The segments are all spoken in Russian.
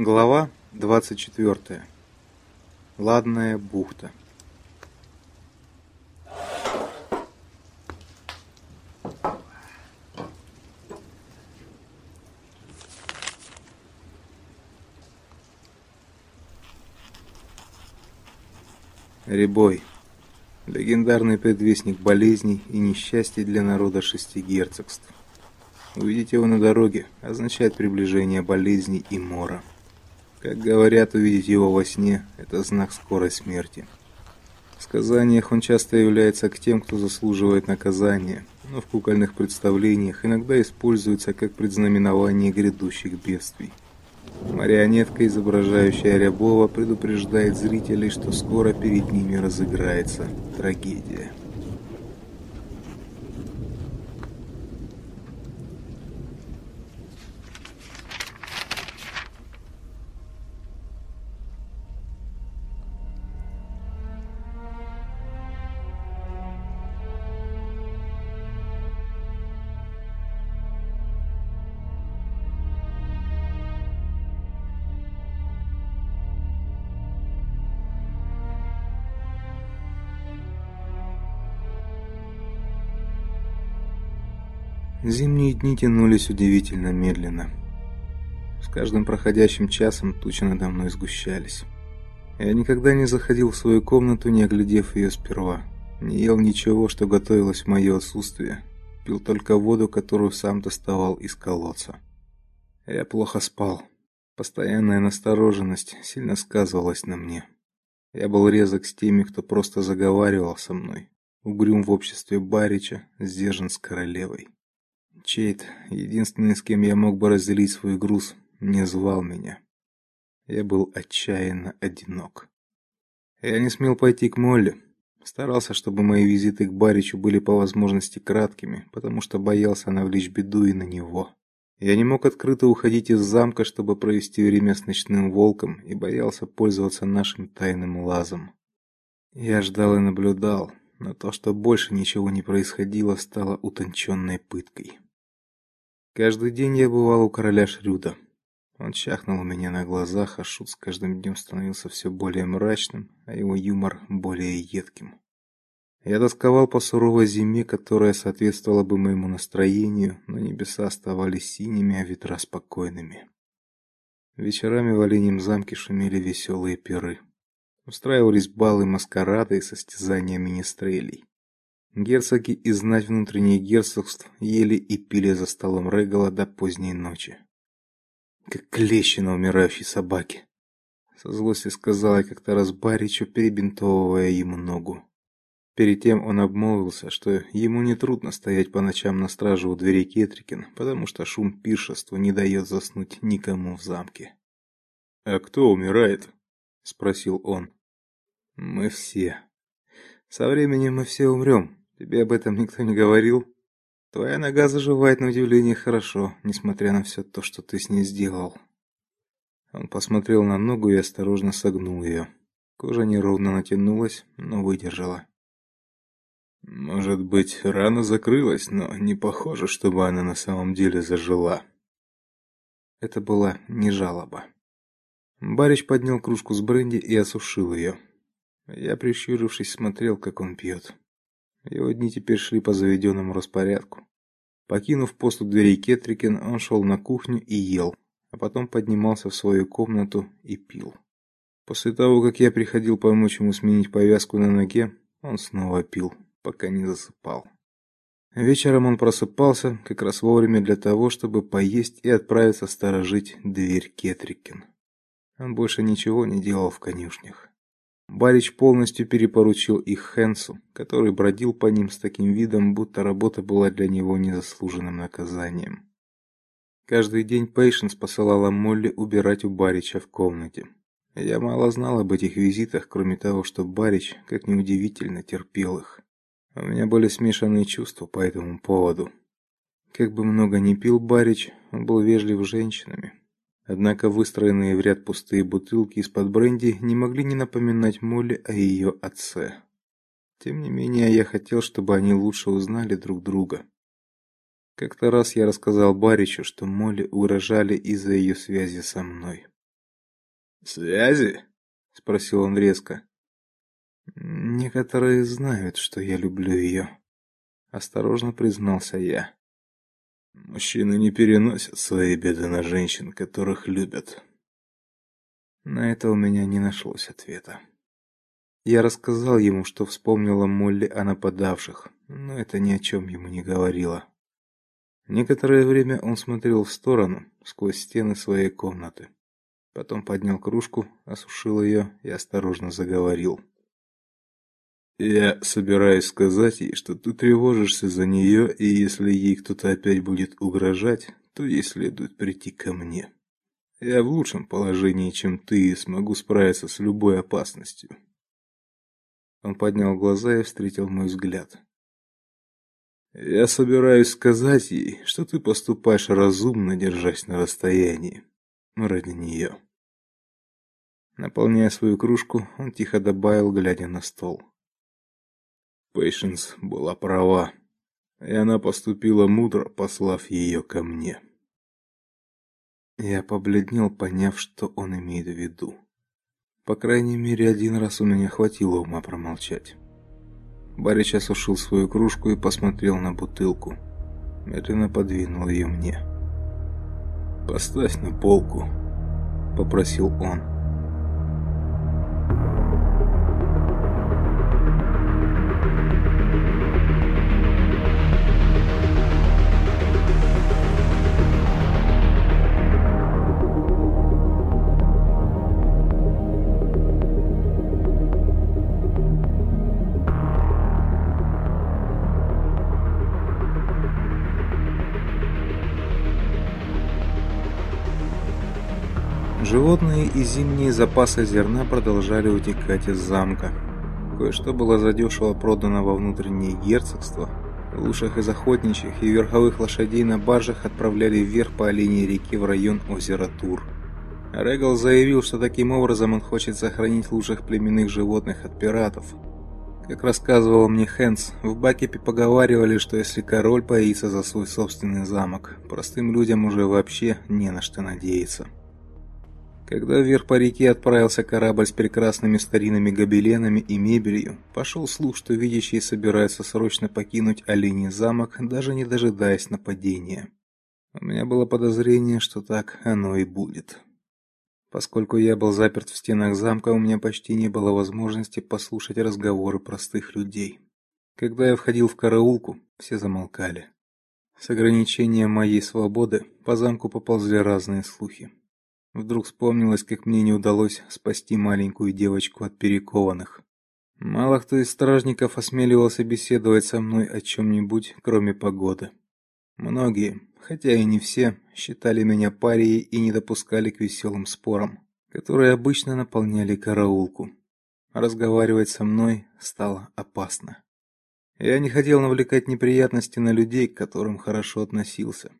Глава 24. Ладная бухта. Рябой. Легендарный предвестник болезней и несчастий для народа шести герцогств. Увидеть его на дороге означает приближение болезней и мора. Как говорят, увидеть его во сне – это знак скорой смерти. В сказаниях он часто является к тем, кто заслуживает наказания, но в кукольных представлениях иногда используется как предзнаменование грядущих бедствий. Марионетка, изображающая Рябова, предупреждает зрителей, что скоро перед ними разыграется трагедия. Зимние дни тянулись удивительно медленно. С каждым проходящим часом тучи надо мной сгущались. Я никогда не заходил в свою комнату, не оглядев ее сперва. Не ел ничего, что готовилось в мое отсутствие. Пил только воду, которую сам доставал из колодца. Я плохо спал. Постоянная настороженность сильно сказывалась на мне. Я был резок с теми, кто просто заговаривал со мной. Угрюм в обществе Барича, сдержан с королевой. Чейт, единственный, с кем я мог бы разделить свой груз, не звал меня. Я был отчаянно одинок. Я не смел пойти к Молли. Старался, чтобы мои визиты к Баричу были по возможности краткими, потому что боялся навлечь беду и на него. Я не мог открыто уходить из замка, чтобы провести время с ночным волком, и боялся пользоваться нашим тайным лазом. Я ждал и наблюдал, но то, что больше ничего не происходило, стало утонченной пыткой. Каждый день я бывал у короля Шрюда. Он чахнул у меня на глазах, а шут с каждым днем становился все более мрачным, а его юмор более едким. Я тосковал по суровой зиме, которая соответствовала бы моему настроению, но небеса оставались синими, а ветра спокойными. Вечерами в Оленьем замке шумели веселые пиры. Устраивались балы, маскарады и состязания министрелей. Герцоги и знать внутренних герцогств ели и пили за столом Регала до поздней ночи. Как клещи на умирающей собаке. Со злостью сказала как-то раз Баричу, перебинтовывая ему ногу. Перед тем он обмолвился, что ему не трудно стоять по ночам на страже у двери Кетрикин, потому что шум пиршества не дает заснуть никому в замке. А кто умирает? спросил он. Мы все. Со временем мы все умрем. Тебе об этом никто не говорил? Твоя нога заживает на удивление хорошо, несмотря на все то, что ты с ней сделал. Он посмотрел на ногу и осторожно согнул ее. Кожа неровно натянулась, но выдержала. Может быть, рана закрылась, но не похоже, чтобы она на самом деле зажила. Это была не жалоба. Барич поднял кружку с бренди и осушил ее. Я, прищурившись, смотрел, как он пьет. Его дни теперь шли по заведенному распорядку. Покинув пост у дверей Кетрикин, он шел на кухню и ел, а потом поднимался в свою комнату и пил. После того, как я приходил помочь ему сменить повязку на ноге, он снова пил, пока не засыпал. Вечером он просыпался как раз вовремя для того, чтобы поесть и отправиться сторожить дверь Кетрикин. Он больше ничего не делал в конюшнях. Барич полностью перепоручил их Хенсу, который бродил по ним с таким видом, будто работа была для него незаслуженным наказанием. Каждый день Пейшенс посылала Молли убирать у Барича в комнате. Я мало знал об этих визитах, кроме того, что Барич, как ни удивительно, терпел их. У меня были смешанные чувства по этому поводу. Как бы много ни пил Барич, он был вежлив с женщинами. Однако выстроенные в ряд пустые бутылки из-под бренди не могли не напоминать Молли о ее отце. Тем не менее, я хотел, чтобы они лучше узнали друг друга. Как-то раз я рассказал Баричу, что Молли угрожали из-за ее связи со мной. Связи? спросил он резко. Некоторые знают, что я люблю ее», — осторожно признался я. Мужчины не переносят свои беды на женщин, которых любят. На это у меня не нашлось ответа. Я рассказал ему, что вспомнила Молли о нападавших, но это ни о чем ему не говорило. Некоторое время он смотрел в сторону, сквозь стены своей комнаты. Потом поднял кружку, осушил ее и осторожно заговорил. Я собираюсь сказать ей, что ты тревожишься за нее, и если ей кто-то опять будет угрожать, то ей следует прийти ко мне. Я в лучшем положении, чем ты, и смогу справиться с любой опасностью. Он поднял глаза и встретил мой взгляд. Я собираюсь сказать ей, что ты поступаешь разумно, держась на расстоянии ради нее». Наполняя свою кружку, он тихо добавил, глядя на стол: Пейшенс была права, и она поступила мудро, послав ее ко мне. Я побледнел, поняв, что он имеет в виду. По крайней мере, один раз у меня хватило ума промолчать. Барич осушил свою кружку и посмотрел на бутылку. Медленно подвинул ее мне. «Поставь на полку», — попросил он. И зимние запасы зерна продолжали утекать из замка. Кое-что было задешево продано во внутреннее герцогство. Лучших из охотничьих и верховых лошадей на баржах отправляли вверх по линии реки в район озера Тур. Регал заявил, что таким образом он хочет сохранить лучших племенных животных от пиратов. Как рассказывал мне Хэнс, в Бакепе поговаривали, что если король боится за свой собственный замок, простым людям уже вообще не на что надеяться. Когда вверх по реке отправился корабль с прекрасными старинными гобеленами и мебелью, пошел слух, что видящие собираются срочно покинуть Оленей замок, даже не дожидаясь нападения. У меня было подозрение, что так оно и будет. Поскольку я был заперт в стенах замка, у меня почти не было возможности послушать разговоры простых людей. Когда я входил в караулку, все замолкали. С ограничением моей свободы по замку поползли разные слухи. Вдруг вспомнилось, как мне не удалось спасти маленькую девочку от перекованных. Мало кто из стражников осмеливался беседовать со мной о чем нибудь кроме погоды. Многие, хотя и не все, считали меня парией и не допускали к веселым спорам, которые обычно наполняли караулку. Разговаривать со мной стало опасно. Я не хотел навлекать неприятности на людей, к которым хорошо относился.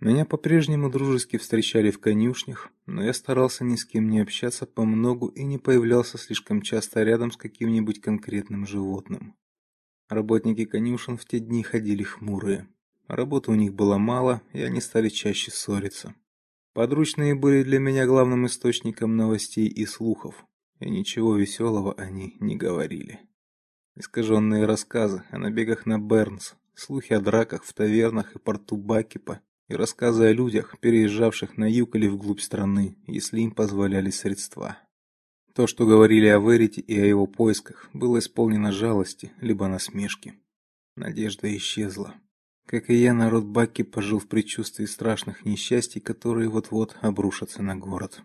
Меня по-прежнему дружески встречали в конюшнях, но я старался ни с кем не общаться по многу и не появлялся слишком часто рядом с каким-нибудь конкретным животным. Работники конюшен в те дни ходили хмурые. Работы у них было мало, и они стали чаще ссориться. Подручные были для меня главным источником новостей и слухов, и ничего веселого они не говорили. Искаженные рассказы о набегах на Бернс, слухи о драках в тавернах и порту Бакипа и рассказы о людях, переезжавших на юг или вглубь страны, если им позволяли средства. То, что говорили о Верите и о его поисках, было исполнено жалости либо насмешки. Надежда исчезла. Как и я, народ Баки пожил в предчувствии страшных несчастий, которые вот-вот обрушатся на город.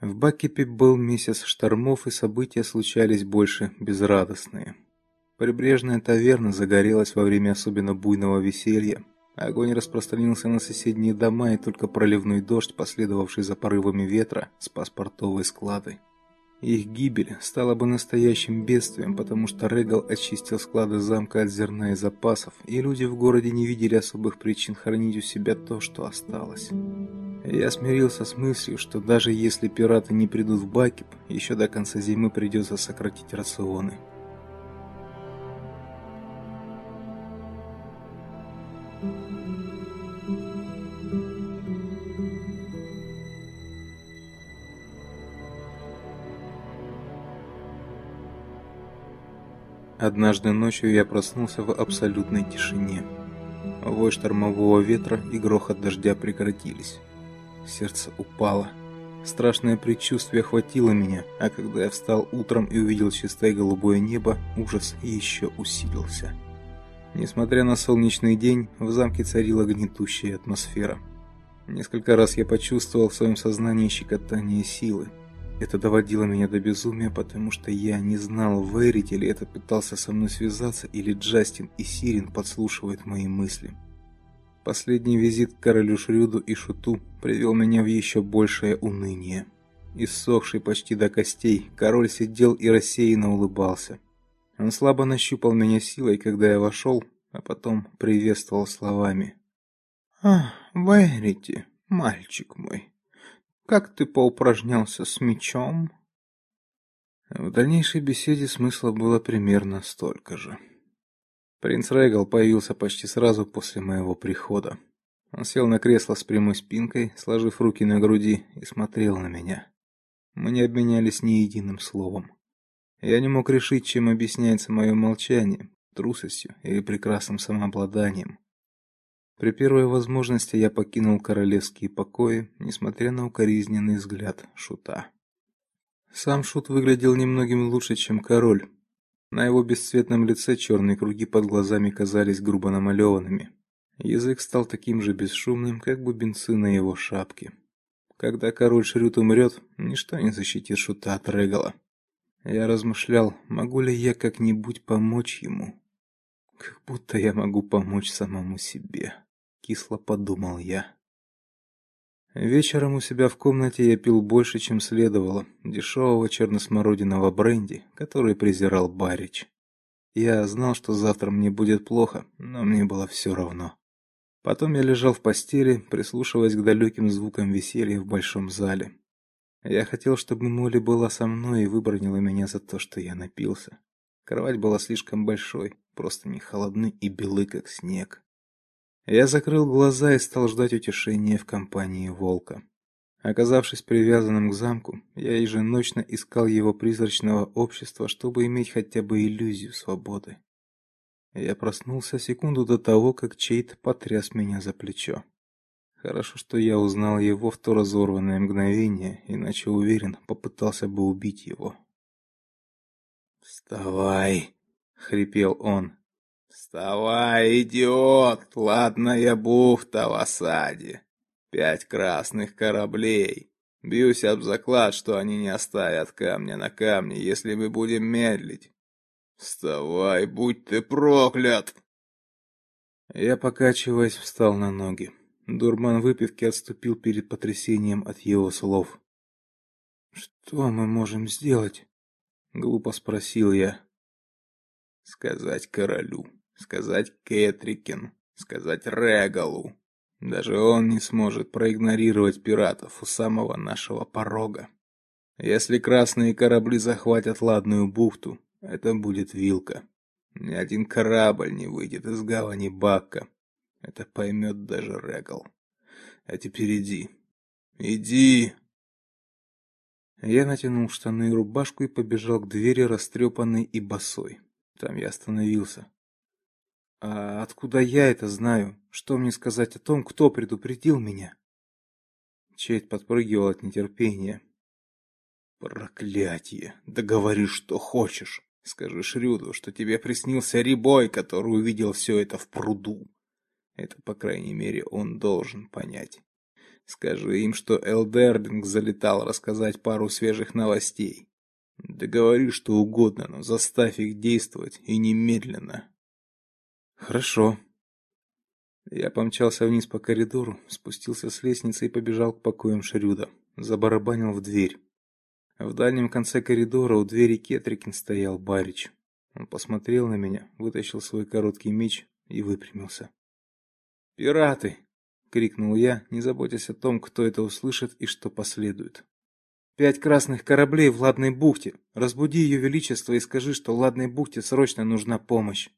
В Бакипе был месяц штормов, и события случались больше безрадостные. Прибрежная таверна загорелась во время особенно буйного веселья, Огонь распространился на соседние дома, и только проливной дождь, последовавший за порывами ветра, спас портовые склады. Их гибель стала бы настоящим бедствием, потому что Регал очистил склады замка от зерна и запасов, и люди в городе не видели особых причин хранить у себя то, что осталось. Я смирился с мыслью, что даже если пираты не придут в Бакип, еще до конца зимы придется сократить рационы. Однажды ночью я проснулся в абсолютной тишине. Вой штормового ветра и грохот дождя прекратились. Сердце упало. Страшное предчувствие охватило меня, а когда я встал утром и увидел чистое голубое небо, ужас еще усилился. Несмотря на солнечный день, в замке царила гнетущая атмосфера. Несколько раз я почувствовал в своем сознании щекотание силы. Это доводило меня до безумия, потому что я не знал, верить ли это пытался со мной связаться, или Джастин и Сирин подслушивают мои мысли. Последний визит к королю Шрюду и Шуту привел меня в еще большее уныние. Иссохший почти до костей, король сидел и рассеянно улыбался. Он слабо нащупал меня силой, когда я вошел, а потом приветствовал словами: "А, Верите, мальчик мой, как ты поупражнялся с мечом?" В дальнейшей беседе смысла было примерно столько же. Принц Регал появился почти сразу после моего прихода. Он сел на кресло с прямой спинкой, сложив руки на груди и смотрел на меня. Мы не обменялись ни единым словом. Я не мог решить, чем объясняется мое молчание: трусостью или прекрасным самообладанием. При первой возможности я покинул королевские покои, несмотря на укоризненный взгляд шута. Сам шут выглядел немногим лучше, чем король. На его бесцветном лице черные круги под глазами казались грубо намалеванными. Язык стал таким же бесшумным, как бубенцы на его шапке. Когда король Шрют умрет, ничто не защитит шута от Регала. Я размышлял, могу ли я как-нибудь помочь ему. Как будто я могу помочь самому себе, кисло подумал я. Вечером у себя в комнате я пил больше, чем следовало, дешевого черносмородиного бренди, который презирал Барич. Я знал, что завтра мне будет плохо, но мне было все равно. Потом я лежал в постели, прислушиваясь к далеким звукам веселья в большом зале. Я хотел, чтобы Молли была со мной и выбронила меня за то, что я напился. Кровать была слишком большой, просто не холодны и белы, как снег. Я закрыл глаза и стал ждать утешения в компании волка. Оказавшись привязанным к замку, я еженочно искал его призрачного общества, чтобы иметь хотя бы иллюзию свободы. Я проснулся секунду до того, как чей-то потряс меня за плечо. Хорошо, что я узнал его в то разорванное мгновение, иначе уверен, попытался бы убить его. "Вставай", хрипел он. Вставай, идиот! Ладная бухта в осаде. Пять красных кораблей. Бьюсь об заклад, что они не оставят камня на камне, если мы будем медлить. Вставай, будь ты проклят! Я, покачиваясь, встал на ноги. Дурман выпивки отступил перед потрясением от его слов. Что мы можем сделать? глупо спросил я. Сказать королю сказать Кэтрикин, сказать Регалу. Даже он не сможет проигнорировать пиратов у самого нашего порога. Если красные корабли захватят Ладную бухту, это будет вилка. Ни один корабль не выйдет из гавани Бакка. Это поймет даже Регал. А теперь иди. Иди. Я натянул штаны и рубашку и побежал к двери, растрепанный и босой. Там я остановился. А откуда я это знаю? Что мне сказать о том, кто предупредил меня? Чейд подпрыгивал от нетерпения. Проклятие! Да говори, что хочешь. Скажи Шрюду, что тебе приснился Рибой, который увидел все это в пруду. Это, по крайней мере, он должен понять. Скажи им, что Элдердинг залетал рассказать пару свежих новостей. Да говори что угодно, но заставь их действовать и немедленно. Хорошо. Я помчался вниз по коридору, спустился с лестницы и побежал к покоям Шрюда. Забарабанил в дверь. В дальнем конце коридора у двери Кетрикин стоял Барич. Он посмотрел на меня, вытащил свой короткий меч и выпрямился. "Пираты!" крикнул я, не заботясь о том, кто это услышит и что последует. Пять красных кораблей в Ладной бухте. Разбуди ее величество и скажи, что Ладной бухте срочно нужна помощь.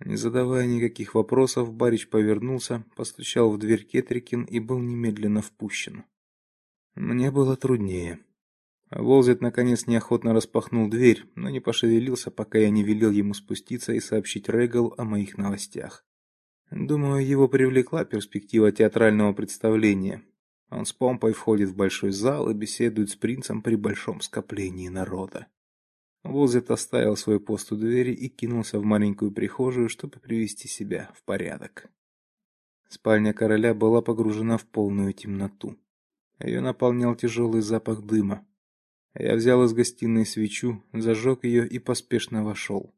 Не задавая никаких вопросов, Барич повернулся, постучал в дверь Кетрикин и был немедленно впущен. Мне было труднее. Волзет наконец неохотно распахнул дверь, но не пошевелился, пока я не велел ему спуститься и сообщить Регал о моих новостях. Думаю, его привлекла перспектива театрального представления. Он с помпой входит в большой зал и беседует с принцем при большом скоплении народа. Волзет оставил свой пост у двери и кинулся в маленькую прихожую, чтобы привести себя в порядок. Спальня короля была погружена в полную темноту. Ее наполнял тяжелый запах дыма. Я взял из гостиной свечу, зажег ее и поспешно вошел.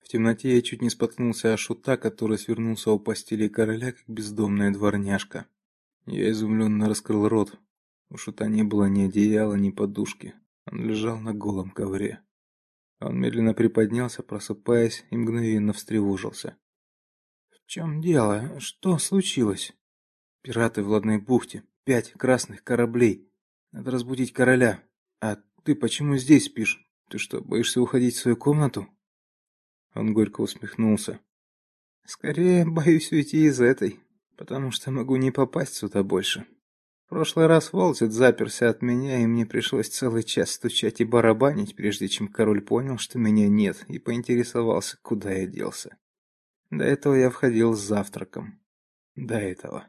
В темноте я чуть не споткнулся о шута, который свернулся у постели короля, как бездомная дворняжка. Я изумленно раскрыл рот. У шута не было ни одеяла, ни подушки. Он лежал на голом ковре. Он медленно приподнялся, просыпаясь, и мгновенно встревожился. В чем дело? Что случилось? Пираты в Ладной бухте. Пять красных кораблей. Надо разбудить короля. А ты почему здесь спишь? Ты что, боишься уходить в свою комнату? Он горько усмехнулся. Скорее боюсь уйти из этой, потому что могу не попасть сюда больше. Прошлый раз Волтит заперся от меня, и мне пришлось целый час стучать и барабанить, прежде чем король понял, что меня нет, и поинтересовался, куда я делся. До этого я входил с завтраком. До этого.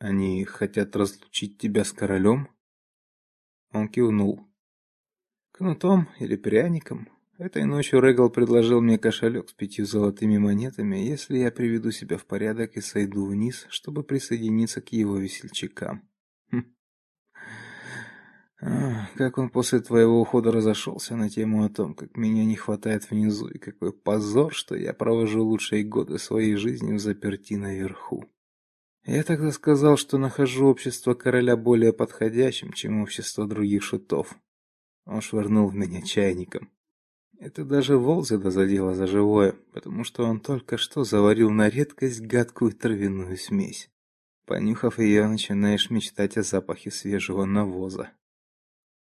Они хотят разлучить тебя с королем? Он кивнул. Кнутом или пряником. Этой ночью Регал предложил мне кошелек с пятью золотыми монетами, если я приведу себя в порядок и сойду вниз, чтобы присоединиться к его весельчакам. Хм. Как он после твоего ухода разошелся на тему о том, как меня не хватает внизу, и какой позор, что я провожу лучшие годы своей жизни в заперти наверху. Я тогда сказал, что нахожу общество короля более подходящим, чем общество других шутов. Он швырнул в меня чайником. Это даже Волзеда задело за живое, потому что он только что заварил на редкость гадкую травяную смесь. Понюхав ее, начинаешь мечтать о запахе свежего навоза.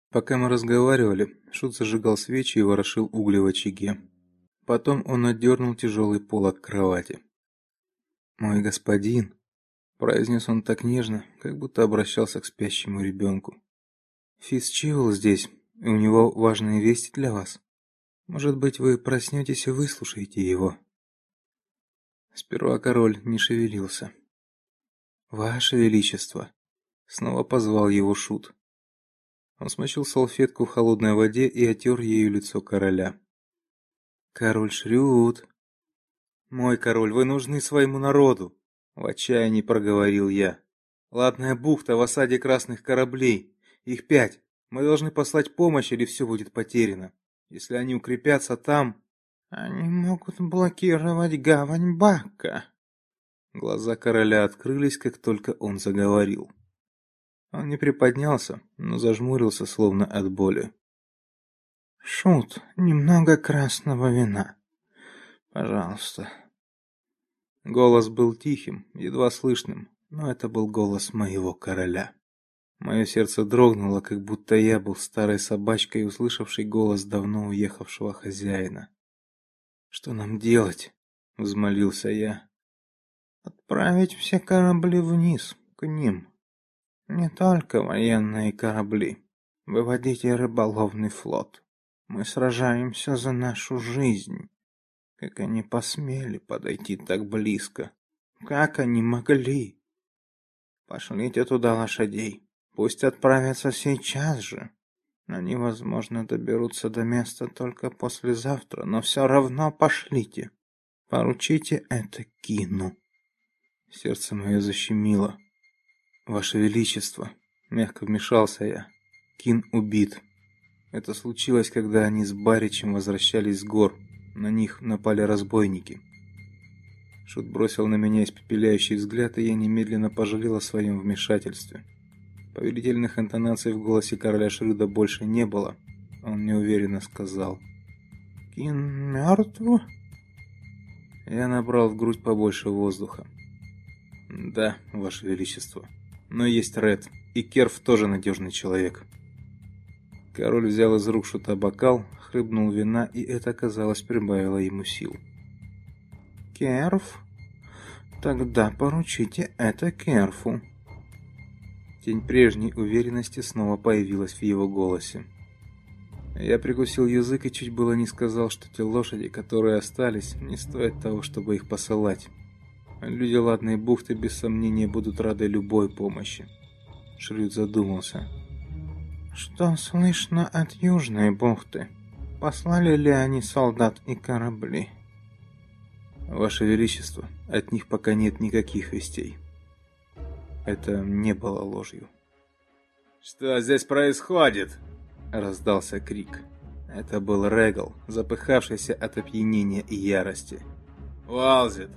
Пока мы разговаривали, Шут зажигал свечи и ворошил угли в очаге. Потом он отдернул тяжелый пол от кровати. "Мой господин", произнес он так нежно, как будто обращался к спящему ребенку. "Фиц Чивл здесь, и у него важные вести для вас". Может быть, вы проснетесь и выслушаете его. Сперва король не шевелился. Ваше величество, снова позвал его шут. Он смочил салфетку в холодной воде и отер ею лицо короля. Король Шрюд. Мой король, вы нужны своему народу, в отчаянии проговорил я. Ладная бухта в осаде красных кораблей. Их пять. Мы должны послать помощь, или все будет потеряно. Если они укрепятся там, они могут блокировать гавань Бакка. Глаза короля открылись, как только он заговорил. Он не приподнялся, но зажмурился словно от боли. Шут, немного красного вина. Пожалуйста. Голос был тихим, едва слышным, но это был голос моего короля. Мое сердце дрогнуло, как будто я был старой собачкой, услышавшей голос давно уехавшего хозяина. Что нам делать? взмолился я. Отправить все корабли вниз к ним. Не только военные корабли. Выводите рыболовный флот. Мы сражаемся за нашу жизнь. Как они посмели подойти так близко? Как они могли? Пошлите туда лошадей. Пусть отправятся сейчас же. Они, возможно, доберутся до места только послезавтра, но все равно пошлите. Поручите это Кину. Сердце мое защемило. Ваше величество, мягко вмешался я. Кин убит. Это случилось, когда они с Баричем возвращались с гор. На них напали разбойники. Шут бросил на меня испепеляющий взгляд, и я немедленно пожалел о своем вмешательстве. Повелительных интонаций в голосе короля Шрюда больше не было. Он неуверенно сказал: "Кин мертв?» Я набрал в грудь побольше воздуха. "Да, ваше величество. Но есть Ред, и Керф тоже надежный человек". Король взял из рук шута бокал, хлебнул вина, и это, казалось, прибавило ему сил. "Керф? Тогда поручите это Керфу". Тень прежней уверенности снова появилась в его голосе. Я прикусил язык и чуть было не сказал, что те лошади, которые остались, не стоят того, чтобы их посылать. Люди Ладной бухты без сомнения будут рады любой помощи. Шрюд задумался. Что слышно от Южной бухты? Послали ли они солдат и корабли? Ваше величество, от них пока нет никаких вестей. Это не было ложью. Что здесь происходит? раздался крик. Это был Регал, запыхавшийся от опьянения и ярости. Уалзит,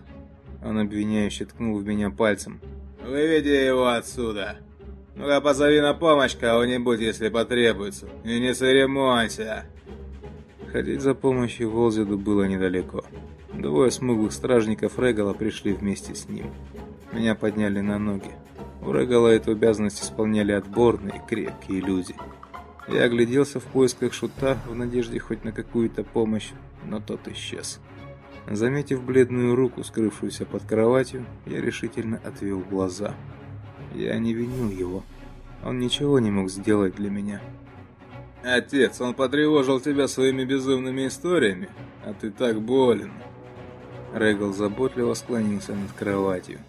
он обвиняюще ткнул в меня пальцем. «Выведи его отсюда! Ну-ка позови на помощь кого-нибудь, если потребуется, и не церемонься!» Ходить за помощью Волзиду было недалеко. Двое смуглых стражников Регала пришли вместе с ним. Меня подняли на ноги. У Регала эту обязанность исполняли отборные, крепкие люди. Я огляделся в поисках шута в надежде хоть на какую-то помощь, но тот исчез. Заметив бледную руку, скрывшуюся под кроватью, я решительно отвел глаза. Я не винил его. Он ничего не мог сделать для меня. Отец, он потревожил тебя своими безумными историями, а ты так болен. Регал заботливо склонился над кроватью.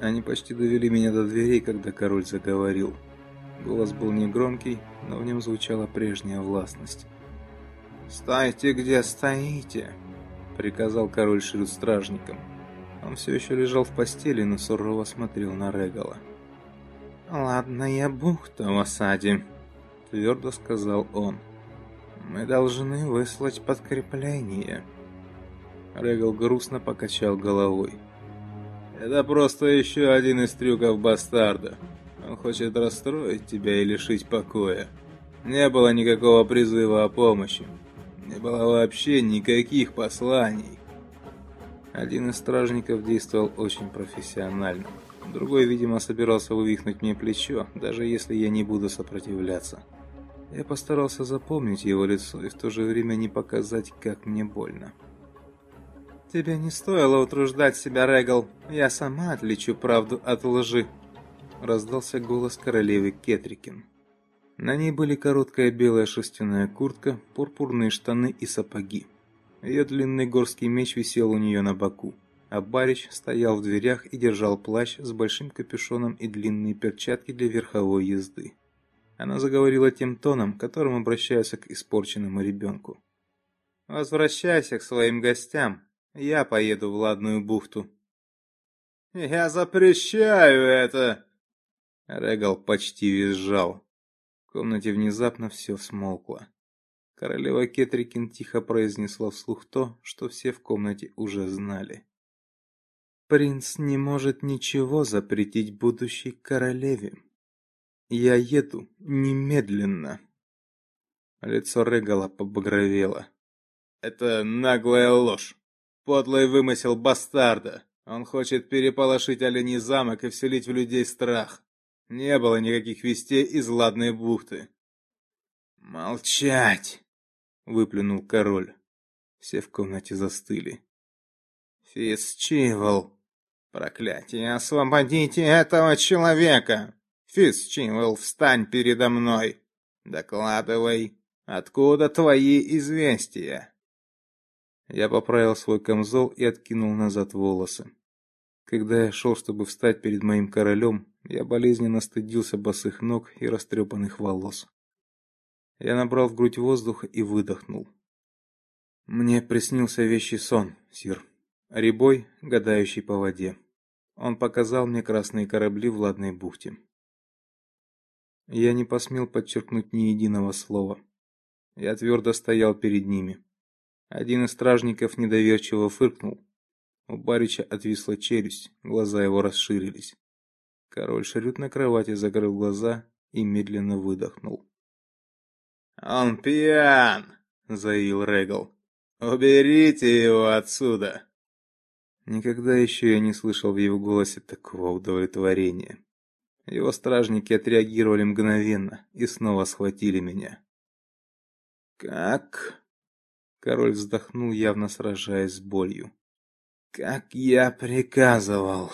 Они почти довели меня до дверей, когда король заговорил. Голос был негромкий, но в нем звучала прежняя властность. «Стойте, где стоите!» приказал король Шрюд стражникам. Он все еще лежал в постели, но сурово смотрел на Регала. «Ладно, я бухта в осаде», — твердо сказал он. «Мы должны выслать подкрепление». Регал грустно покачал головой. «Это просто еще один из трюков бастарда. Он хочет расстроить тебя и лишить покоя. Не было никакого призыва о помощи. Не было вообще никаких посланий. Один из стражников действовал очень профессионально. Другой, видимо, собирался вывихнуть мне плечо, даже если я не буду сопротивляться. Я постарался запомнить его лицо и в то же время не показать, как мне больно. Тебе не стоило утруждать себя, Регал. Я сама отличу правду от лжи, раздался голос королевы Кетрикин. На ней были короткая белая шерстяная куртка, пурпурные штаны и сапоги. Ее длинный горский меч висел у нее на боку, а Барич стоял в дверях и держал плащ с большим капюшоном и длинные перчатки для верховой езды. Она заговорила тем тоном, которым обращаются к испорченному ребенку. «Возвращайся к своим гостям. Я поеду в Ладную бухту». «Я запрещаю это!» Регал почти визжал комнате внезапно все смолкло. Королева Кетрикин тихо произнесла вслух то, что все в комнате уже знали. Принц не может ничего запретить будущей королеве. Я еду немедленно. Лицо Регала побагровело. Это наглая ложь. Подлый вымысел бастарда. Он хочет переполошить Оленей замок и вселить в людей страх. Не было никаких вестей из Ладной бухты. Молчать, выплюнул король. Все в комнате застыли. Фисчивел, проклятие, освободите этого человека. Фисчивел, встань передо мной. Докладывай, откуда твои известия? Я поправил свой камзол и откинул назад волосы. Когда я шел, чтобы встать перед моим королем, я болезненно стыдился босых ног и растрепанных волос. Я набрал в грудь воздуха и выдохнул. Мне приснился вещий сон, сир. Рябой, гадающий по воде. Он показал мне красные корабли в ладной бухте. Я не посмел подчеркнуть ни единого слова. Я твердо стоял перед ними. Один из стражников недоверчиво фыркнул, у Барича отвисла челюсть, глаза его расширились. Король Шарют на кровати закрыл глаза и медленно выдохнул. «Он пьян!» — заявил Регал. «Уберите его отсюда!» Никогда еще я не слышал в его голосе такого удовлетворения. Его стражники отреагировали мгновенно и снова схватили меня. «Как?» Король вздохнул, явно сражаясь с болью. Как я приказывал.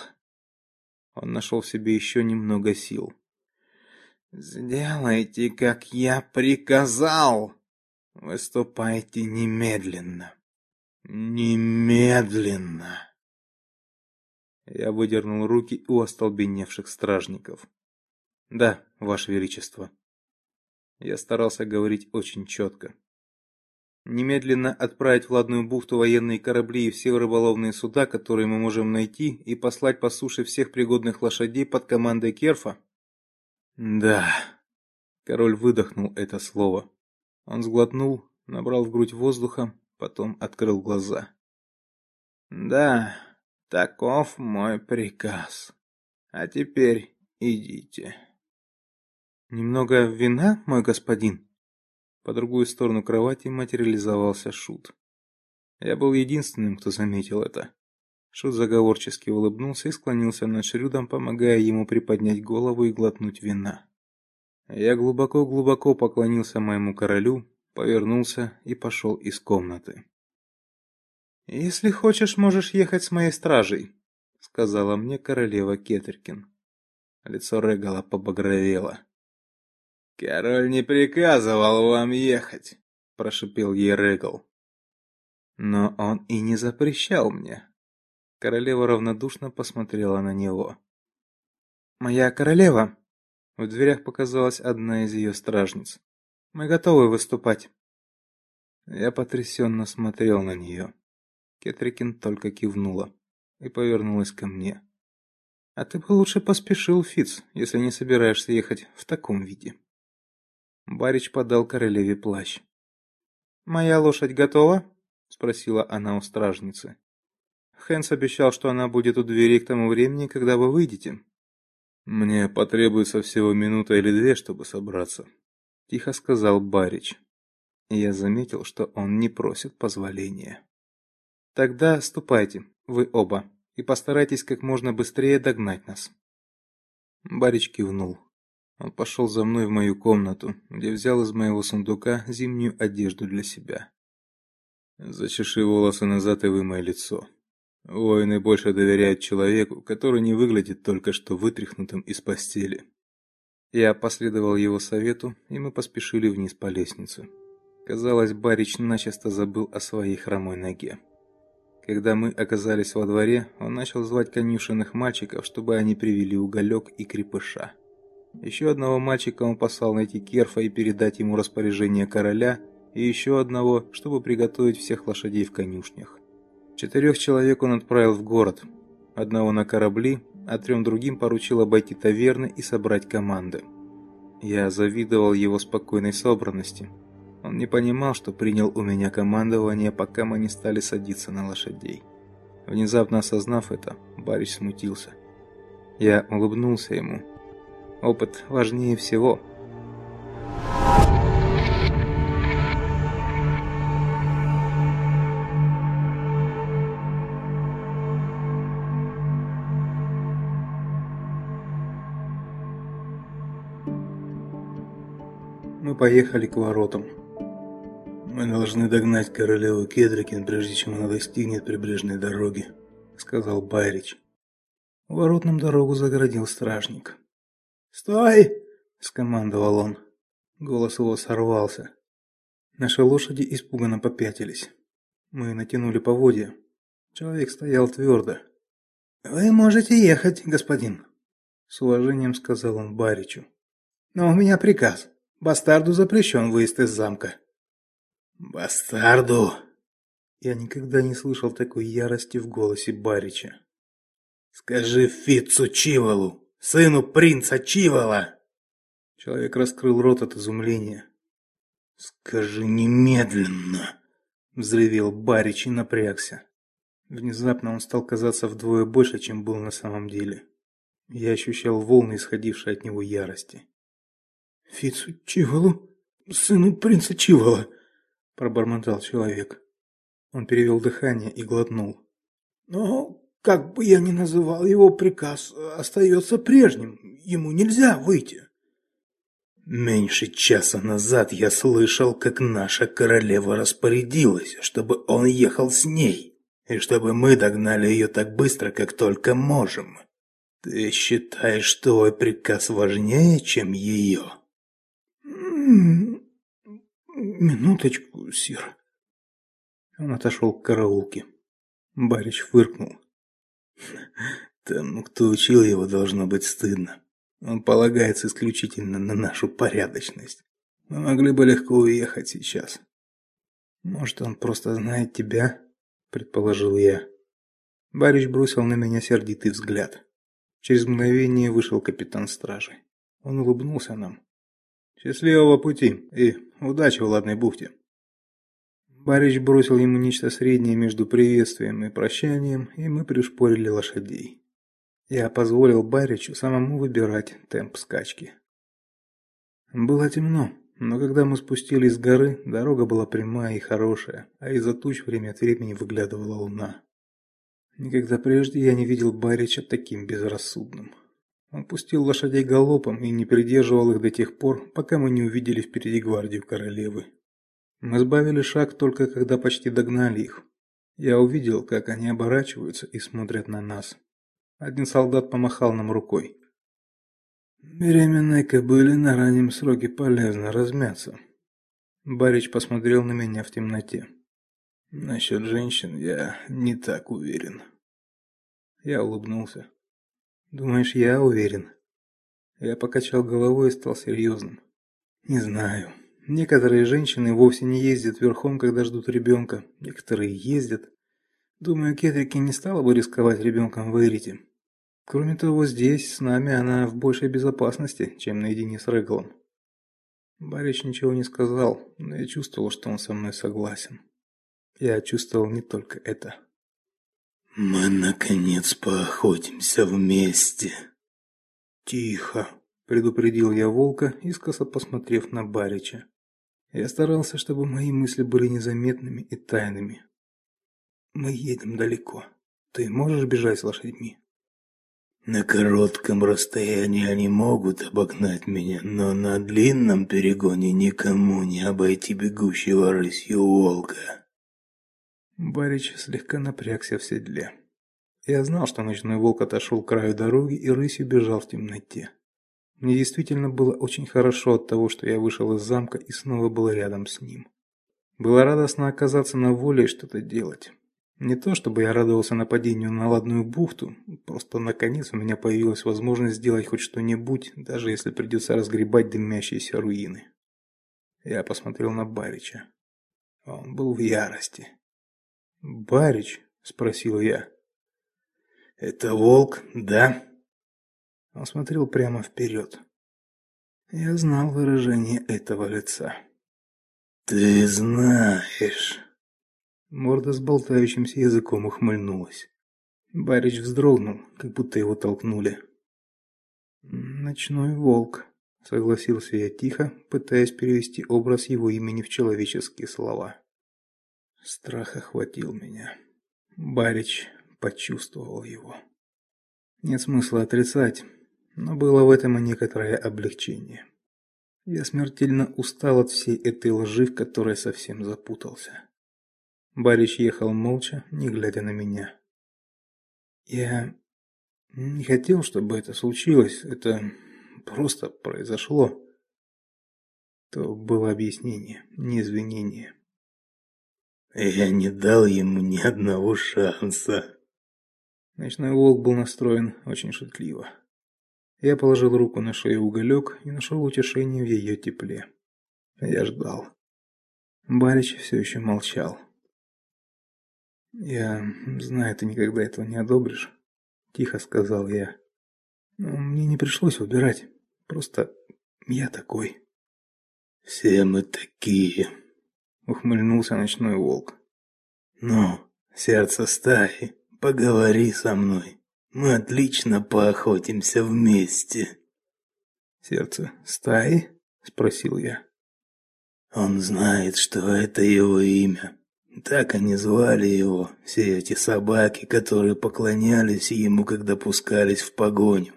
Он нашел в себе еще немного сил. Сделайте, как я приказал. Выступайте немедленно. Немедленно. Я выдернул руки у остолбеневших стражников. Да, ваше величество. Я старался говорить очень четко. Немедленно отправить в Ладную бухту военные корабли и все рыболовные суда, которые мы можем найти, и послать по суше всех пригодных лошадей под командой Керфа? Да. Король выдохнул это слово. Он сглотнул, набрал в грудь воздуха, потом открыл глаза. Да, таков мой приказ. А теперь идите. Немного вина, мой господин. По другую сторону кровати материализовался Шут. Я был единственным, кто заметил это. Шут заговорчески улыбнулся и склонился над Шрюдом, помогая ему приподнять голову и глотнуть вина. Я глубоко-глубоко поклонился моему королю, повернулся и пошел из комнаты. Если хочешь, можешь ехать с моей стражей, сказала мне королева Кетрикин. Лицо Регала побагровело. Король не приказывал вам ехать, прошипел ей Регал. Но он и не запрещал мне. Королева равнодушно посмотрела на него. Моя королева, в дверях показалась одна из ее стражниц. Мы готовы выступать. Я потрясенно смотрел на нее. Кетрикин только кивнула и повернулась ко мне. А ты бы лучше поспешил, Фиц, если не собираешься ехать в таком виде. Барич подал королеве плащ. Моя лошадь готова? спросила она у стражницы. Хэнс обещал, что она будет у двери к тому времени, когда вы выйдете. Мне потребуется всего минута или две, чтобы собраться, тихо сказал Барич. Я заметил, что он не просит позволения. Тогда ступайте, вы оба, и постарайтесь как можно быстрее догнать нас. Барич кивнул. Он пошел за мной в мою комнату, где взял из моего сундука зимнюю одежду для себя. Зачеши волосы назад и вымой лицо. Воины больше доверяют человеку, который не выглядит только что вытряхнутым из постели. Я последовал его совету, и мы поспешили вниз по лестнице. Казалось, Барич начисто забыл о своей хромой ноге. Когда мы оказались во дворе, он начал звать конюшенных мальчиков, чтобы они привели уголек и крепыша. Еще одного мальчика он послал найти Керфа и передать ему распоряжение короля, и еще одного, чтобы приготовить всех лошадей в конюшнях. Четырех человек он отправил в город, одного на корабли, а трем другим поручил обойти таверны и собрать команды. Я завидовал его спокойной собранности. Он не понимал, что принял у меня командование, пока мы не стали садиться на лошадей. Внезапно осознав это, Барич смутился. Я улыбнулся ему, Опыт важнее всего. Мы поехали к воротам. Мы должны догнать королеву Кедрикин, прежде чем она достигнет прибрежной дороги, сказал Байрич. Ворот нам дорогу загородил стражник. "Стой!" скомандовал он. Голос его сорвался. Наши лошади испуганно попятились. Мы натянули поводья. Человек стоял твердо. "Вы можете ехать, господин", с уважением сказал он Баричу. "Но у меня приказ. Бастарду запрещен выезд из замка". "Бастарду?" Я никогда не слышал такой ярости в голосе Барича. "Скажи Фицу Чивалу, сыну принца Чивала. Человек раскрыл рот от изумления. Скажи немедленно, взревел Барич и напрягся. Внезапно он стал казаться вдвое больше, чем был на самом деле. Я ощущал волны, исходившие от него ярости. Фицу Чивалу, сыну принца Чивала, пробормотал человек. Он перевел дыхание и глотнул. Но как бы я ни называл его приказ, остается прежним. Ему нельзя выйти. Меньше часа назад я слышал, как наша королева распорядилась, чтобы он ехал с ней, и чтобы мы догнали ее так быстро, как только можем. Ты считаешь, твой приказ важнее, чем ее?» Минуточку, сир. Он отошел к караулке. Барич фыркнул. Тому, кто учил его, должно быть стыдно. Он полагается исключительно на нашу порядочность. Мы могли бы легко уехать сейчас. Может, он просто знает тебя, предположил я. Барич бросил на меня сердитый взгляд. Через мгновение вышел капитан стражи. Он улыбнулся нам. Счастливого пути и удачи в Ладной бухте. Барич бросил ему нечто среднее между приветствием и прощанием, и мы пришпорили лошадей. Я позволил Баричу самому выбирать темп скачки. Было темно, но когда мы спустились с горы, дорога была прямая и хорошая, а из-за туч время от времени выглядывала луна. Никогда прежде я не видел Барича таким безрассудным. Он пустил лошадей галопом и не придерживал их до тех пор, пока мы не увидели впереди гвардию королевы. Мы сбавили шаг только когда почти догнали их. Я увидел, как они оборачиваются и смотрят на нас. Один солдат помахал нам рукой. Беременной кобыле на раннем сроке полезно размяться. Барич посмотрел на меня в темноте. Насчет женщин я не так уверен. Я улыбнулся. Думаешь, я уверен? Я покачал головой и стал серьезным. Не знаю. Некоторые женщины вовсе не ездят верхом, когда ждут ребенка. Некоторые ездят. Думаю, Кетрики не стала бы рисковать ребенком в Эрите. Кроме того, здесь с нами она в большей безопасности, чем наедине с Реглом. Барич ничего не сказал, но я чувствовал, что он со мной согласен. Я чувствовал не только это. Мы наконец поохотимся вместе. Тихо, предупредил я волка, искоса посмотрев на Барича. Я старался, чтобы мои мысли были незаметными и тайными. Мы едем далеко. Ты можешь бежать с лошадьми? На коротком расстоянии они могут обогнать меня, но на длинном перегоне никому не обойти бегущего рысью волка. Барич слегка напрягся в седле. Я знал, что ночной волк отошел к краю дороги и рысью бежал в темноте. Мне действительно было очень хорошо от того, что я вышел из замка и снова был рядом с ним. Было радостно оказаться на воле и что-то делать. Не то чтобы я радовался нападению на ладную бухту, просто наконец у меня появилась возможность сделать хоть что-нибудь, даже если придется разгребать дымящиеся руины. Я посмотрел на Барича. Он был в ярости. "Барич?" спросил я. "Это волк, да?" Он смотрел прямо вперед. Я знал выражение этого лица. Ты знаешь. Морда с болтающимся языком ухмыльнулась. Барич вздрогнул, как будто его толкнули. Ночной волк, согласился я тихо, пытаясь перевести образ его имени в человеческие слова. Страх охватил меня. Барич почувствовал его. Нет смысла отрицать, но было в этом и некоторое облегчение. Я смертельно устал от всей этой лжи, в которой совсем запутался. Барич ехал молча, не глядя на меня. Я не хотел, чтобы это случилось, это просто произошло. То было объяснение, не извинение. Я не дал ему ни одного шанса. Ночной волк был настроен очень шутливо. Я положил руку на шею уголек и нашел утешение в ее тепле. Я ждал. Барич все еще молчал. Я знаю, ты никогда этого не одобришь, тихо сказал я. Но мне не пришлось выбирать. Просто я такой. Все мы такие, ухмыльнулся ночной волк. Ну, сердце стаи, поговори со мной. Мы отлично поохотимся вместе. Сердце стаи? спросил я. Он знает, что это его имя. Так они звали его, все эти собаки, которые поклонялись ему, когда пускались в погоню.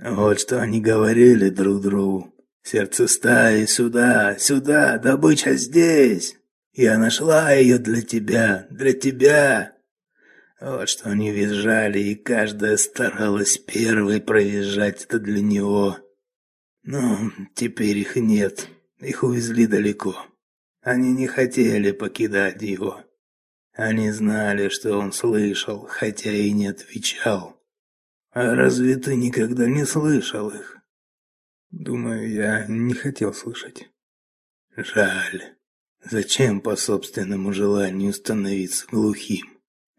Вот что они говорили друг другу. Сердце стаи сюда, сюда, добыча здесь. Я нашла ее для тебя, для тебя. Вот что они визжали, и каждая старалась первой провизжать это для него. Но теперь их нет, их увезли далеко. Они не хотели покидать его. Они знали, что он слышал, хотя и не отвечал. А разве ты никогда не слышал их? Думаю, я не хотел слышать. Жаль. Зачем по собственному желанию становиться глухим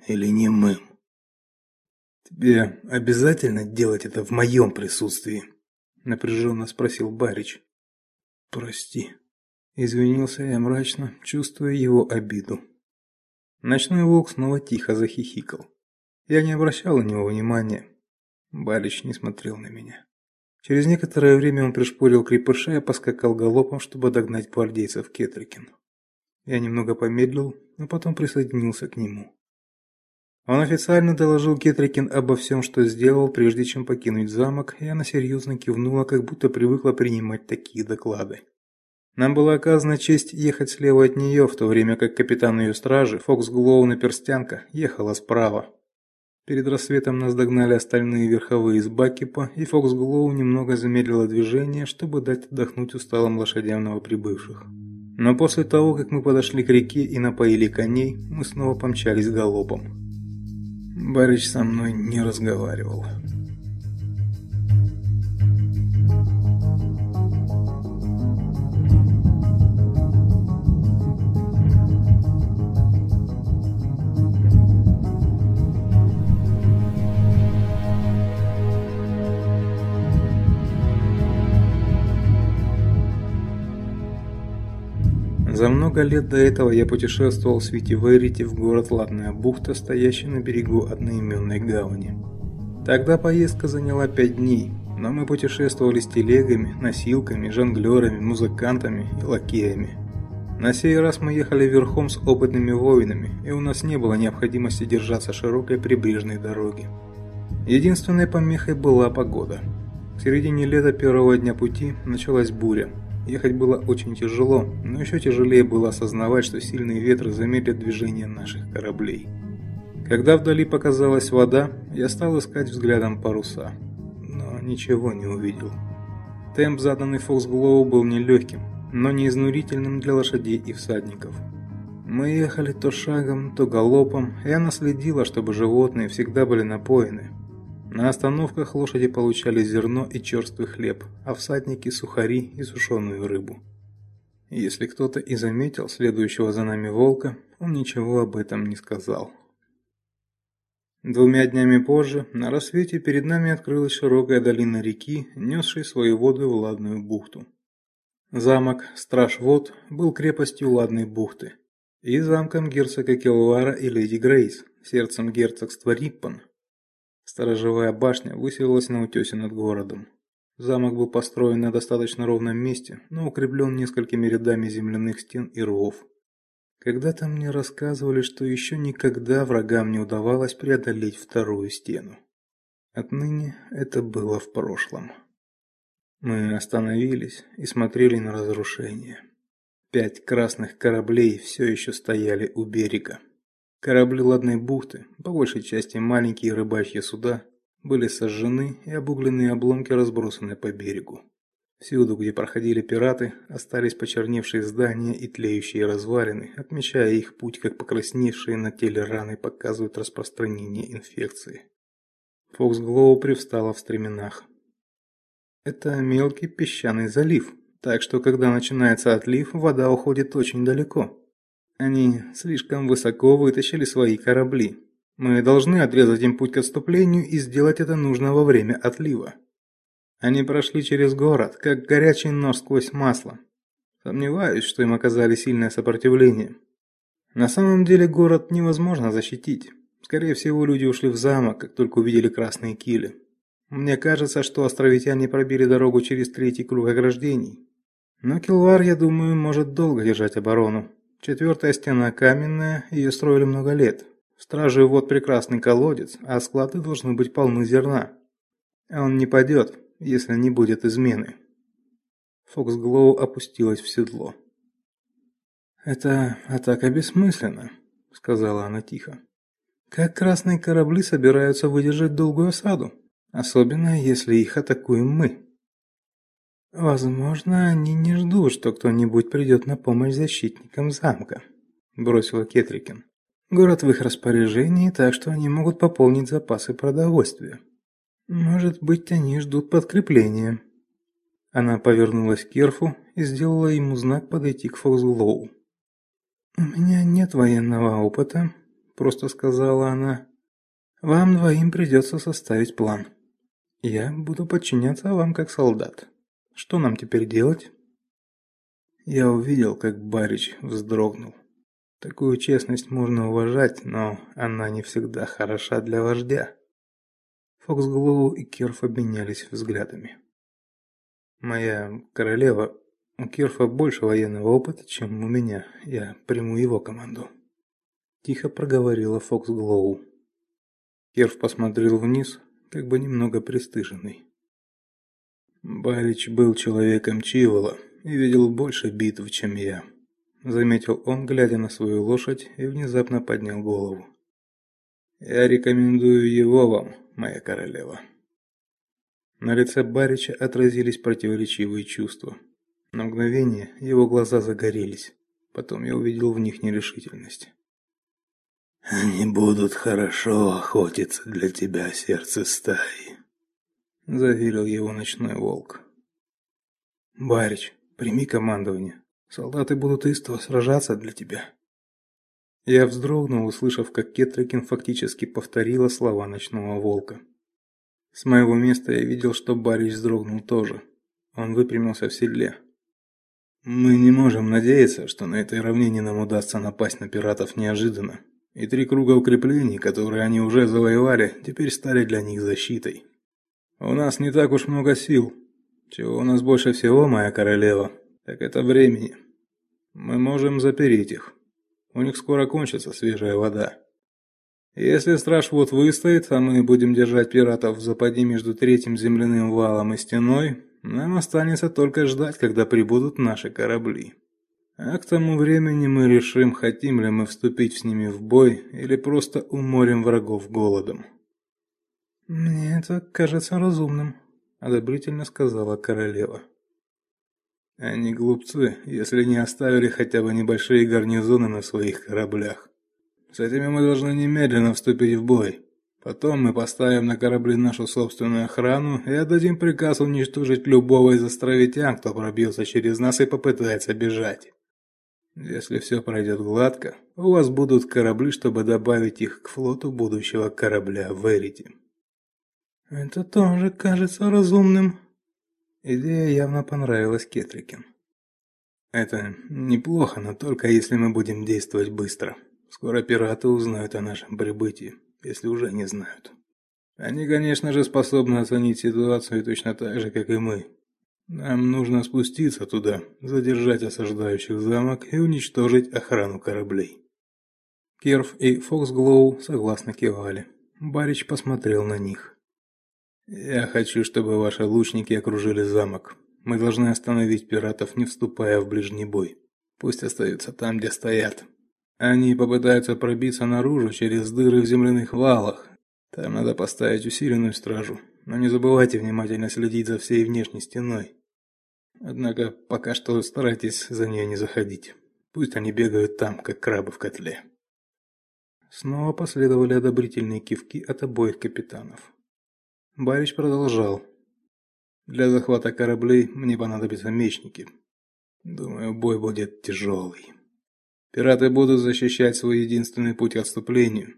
или немым? Тебе обязательно делать это в моем присутствии? напряженно спросил Барич. Прости, извинился я мрачно, чувствуя его обиду. Ночной волк снова тихо захихикал. Я не обращал на него внимания. Барич не смотрел на меня. Через некоторое время он пришпорил крепыша и поскакал галопом, чтобы догнать гвардейцев Кетрикин. Я немного помедлил, но потом присоединился к нему. Он официально доложил Кетрикин обо всем, что сделал, прежде чем покинуть замок, и она серьезно кивнула, как будто привыкла принимать такие доклады. Нам была оказана честь ехать слева от нее, в то время как капитан ее стражи, Фокс Глоу на перстянках, ехала справа. Перед рассветом нас догнали остальные верховые из Бакипа, и Фокс Глоу немного замедлила движение, чтобы дать отдохнуть усталым лошадям новоприбывших. Но после того, как мы подошли к реке и напоили коней, мы снова помчались галопом. Барич со мной не разговаривал. За много лет до этого я путешествовал с Вити Верити в город Ладная бухта, стоящий на берегу одноименной гавани. Тогда поездка заняла пять дней, но мы путешествовали с телегами, носилками, жонглерами, музыкантами и лакеями. На сей раз мы ехали верхом с опытными воинами, и у нас не было необходимости держаться широкой прибрежной дороги. Единственной помехой была погода. К середине лета первого дня пути началась буря. Ехать было очень тяжело, но еще тяжелее было осознавать, что сильные ветры замедлят движение наших кораблей. Когда вдали показалась вода, я стал искать взглядом паруса, но ничего не увидел. Темп, заданный Фоксглоу, был нелегким, но не изнурительным для лошадей и всадников. Мы ехали то шагом, то галопом, и она следила, чтобы животные всегда были напоены. На остановках лошади получали зерно и черствый хлеб, а всадники сухари и сушеную рыбу. Если кто-то и заметил следующего за нами волка, он ничего об этом не сказал. Двумя днями позже, на рассвете перед нами открылась широкая долина реки, несшей свои воды в Ладную бухту. Замок Страж-Вод был крепостью Ладной бухты и замком герцога Келвара и леди Грейс, сердцем герцогства Риппан, Сторожевая башня высилась на утёсе над городом. Замок был построен на достаточно ровном месте, но укреплен несколькими рядами земляных стен и рвов. Когда-то мне рассказывали, что еще никогда врагам не удавалось преодолеть вторую стену. Отныне это было в прошлом. Мы остановились и смотрели на разрушение. Пять красных кораблей все еще стояли у берега. Корабли Ладной бухты, по большей части маленькие рыбачьи суда, были сожжены и обугленные обломки разбросаны по берегу. Всюду, где проходили пираты, остались почерневшие здания и тлеющие развалины, отмечая их путь, как покрасневшие на теле раны показывают распространение инфекции. Фоксглоу привстала в стременах. Это мелкий песчаный залив, так что когда начинается отлив, вода уходит очень далеко. Они слишком высоко вытащили свои корабли. Мы должны отрезать им путь к отступлению и сделать это нужно во время отлива. Они прошли через город, как горячий нож сквозь масло. Сомневаюсь, что им оказали сильное сопротивление. На самом деле город невозможно защитить. Скорее всего, люди ушли в замок, как только увидели красные кили. Мне кажется, что островитяне пробили дорогу через третий круг ограждений. Но Килвар, я думаю, может долго держать оборону. Четвертая стена каменная, ее строили много лет. В страже вот прекрасный колодец, а склады должны быть полны зерна. Он не падет, если не будет измены. Фоксглоу опустилась в седло. Это атака бессмысленна, сказала она тихо. Как красные корабли собираются выдержать долгую осаду, особенно если их атакуем мы? Возможно, они не ждут, что кто-нибудь придет на помощь защитникам замка, бросила Кетрикин. Город в их распоряжении, так что они могут пополнить запасы продовольствия. Может быть, они ждут подкрепления. Она повернулась к Керфу и сделала ему знак подойти к Фоксглоу. «У меня нет военного опыта», – просто сказала она. «Вам двоим придется составить план. Я буду подчиняться вам как солдат. Что нам теперь делать?» Я увидел, как Барич вздрогнул. Такую честность можно уважать, но она не всегда хороша для вождя. Фоксглоу и Керф обменялись взглядами. Моя королева у Кирфа больше военного опыта, чем у меня. Я приму его команду. Тихо проговорила Фокс Глоу. Кирф посмотрел вниз, как бы немного пристыженный. Балич был человеком Чивола и видел больше битв, чем я. Заметил он, глядя на свою лошадь, и внезапно поднял голову. Я рекомендую его вам, моя королева. На лице Барича отразились противоречивые чувства. На мгновение его глаза загорелись. Потом я увидел в них нерешительность. Они будут хорошо охотиться для тебя, сердце стаи, заверил его ночной волк. Барич, прими командование. Солдаты будут истово сражаться для тебя. Я вздрогнул, услышав, как Кетрикин фактически повторила слова ночного волка. С моего места я видел, что Барич вздрогнул тоже. Он выпрямился в седле. Мы не можем надеяться, что на этой равнине нам удастся напасть на пиратов неожиданно. И три круга укреплений, которые они уже завоевали, теперь стали для них защитой. У нас не так уж много сил. Чего у нас больше всего, моя королева, так это времени. Мы можем запереть их. У них скоро кончится свежая вода. Если страж вот выстоит, а мы будем держать пиратов в западне между третьим земляным валом и стеной, нам останется только ждать, когда прибудут наши корабли. А к тому времени мы решим, хотим ли мы вступить с ними в бой или просто уморим врагов голодом. Мне это кажется разумным, одобрительно сказала королева. Они глупцы, если не оставили хотя бы небольшие гарнизоны на своих кораблях. С этими мы должны немедленно вступить в бой. Потом мы поставим на корабли нашу собственную охрану и отдадим приказ уничтожить любого из островитян, кто пробился через нас и попытается бежать. Если все пройдет гладко, у вас будут корабли, чтобы добавить их к флоту будущего корабля Верити. Это тоже кажется разумным. Идея явно понравилась Кетрикин. Это неплохо, но только если мы будем действовать быстро. Скоро пираты узнают о нашем прибытии если уже не знают. Они, конечно же, способны оценить ситуацию точно так же, как и мы. Нам нужно спуститься туда, задержать осаждающих замок и уничтожить охрану кораблей. Керф и Фоксглоу согласно кивали. Барич посмотрел на них. Я хочу, чтобы ваши лучники окружили замок. Мы должны остановить пиратов, не вступая в ближний бой. Пусть остаются там, где стоят. Они попытаются пробиться наружу через дыры в земляных валах. Там надо поставить усиленную стражу, но не забывайте внимательно следить за всей внешней стеной. Однако пока что старайтесь за нее не заходить. Пусть они бегают там, как крабы в котле. Снова последовали одобрительные кивки от обоих капитанов. Барич продолжал: Для захвата кораблей мне понадобятся мечники. Думаю, бой будет тяжелый. Пираты будут защищать свой единственный путь к отступлению.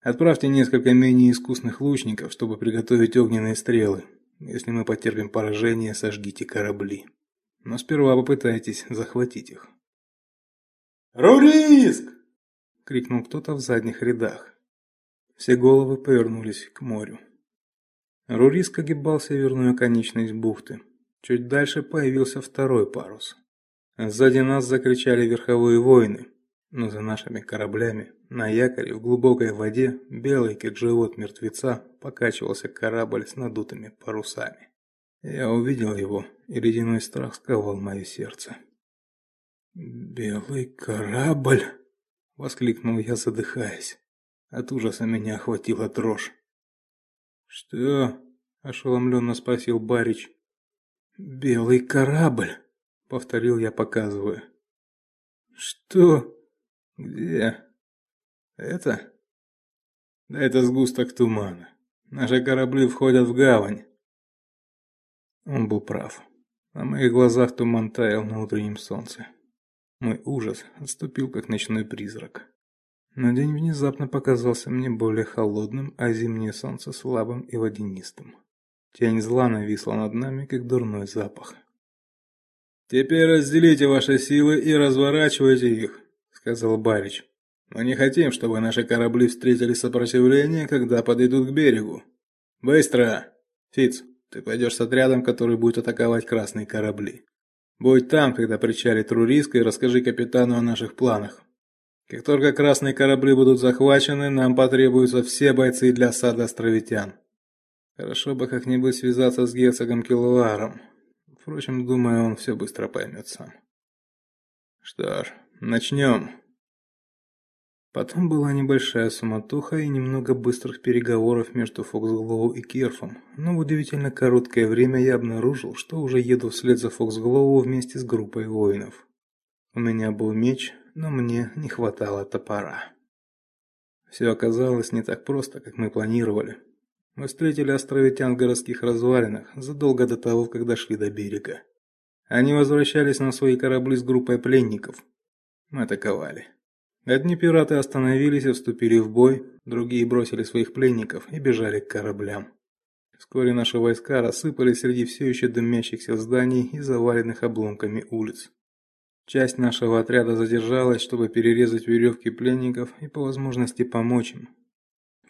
Отправьте несколько менее искусных лучников, чтобы приготовить огненные стрелы. Если мы потерпим поражение, сожгите корабли. Но сперва попытайтесь захватить их. Руриск! крикнул кто-то в задних рядах. Все головы повернулись к морю. Руриск огибал северную конечность бухты. Чуть дальше появился второй парус. Сзади нас закричали верховые воины, но за нашими кораблями на якоре в глубокой воде, белый как живот мертвеца, покачивался корабль с надутыми парусами. Я увидел его, и ледяной страх сковал мое сердце. Белый корабль, воскликнул я, задыхаясь. От ужаса меня охватила дрожь. Что? ошеломленно спросил Барич. Белый корабль, повторил я, показывая. Что? Где? Это? Да это сгусток тумана. Наши корабли входят в гавань. Он был прав. На моих глазах туман таял на утреннем солнце. Мой ужас отступил, как ночной призрак. Но день внезапно показался мне более холодным, а зимнее солнце слабым и водянистым. Тень зла нависла над нами, как дурной запах. Теперь разделите ваши силы и разворачивайте их, сказал Барич. Мы не хотим, чтобы наши корабли встретили сопротивление, когда подойдут к берегу. Быстро, Фиц, ты пойдешь с отрядом, который будет атаковать красные корабли. Будь там, когда причалит Руриска, и расскажи капитану о наших планах. Как только красные корабли будут захвачены, нам потребуются все бойцы для осады островитян. Хорошо бы как-нибудь связаться с герцогом Килуаром. Впрочем, думаю, он все быстро поймет сам. Что ж, начнем. Потом была небольшая суматоха и немного быстрых переговоров между Фоксглоу и Керфом, но в удивительно короткое время я обнаружил, что уже еду вслед за Фоксглоу вместе с группой воинов. У меня был меч, но мне не хватало топора. Все оказалось не так просто, как мы планировали. Мы встретили островитян в городских развалинах задолго до того, как дошли до берега. Они возвращались на свои корабли с группой пленников. Мы атаковали. Одни пираты остановились и вступили в бой, другие бросили своих пленников и бежали к кораблям. Вскоре наши войска рассыпались среди все еще дымящихся зданий и заваленных обломками улиц. Часть нашего отряда задержалась, чтобы перерезать веревки пленников и по возможности помочь им,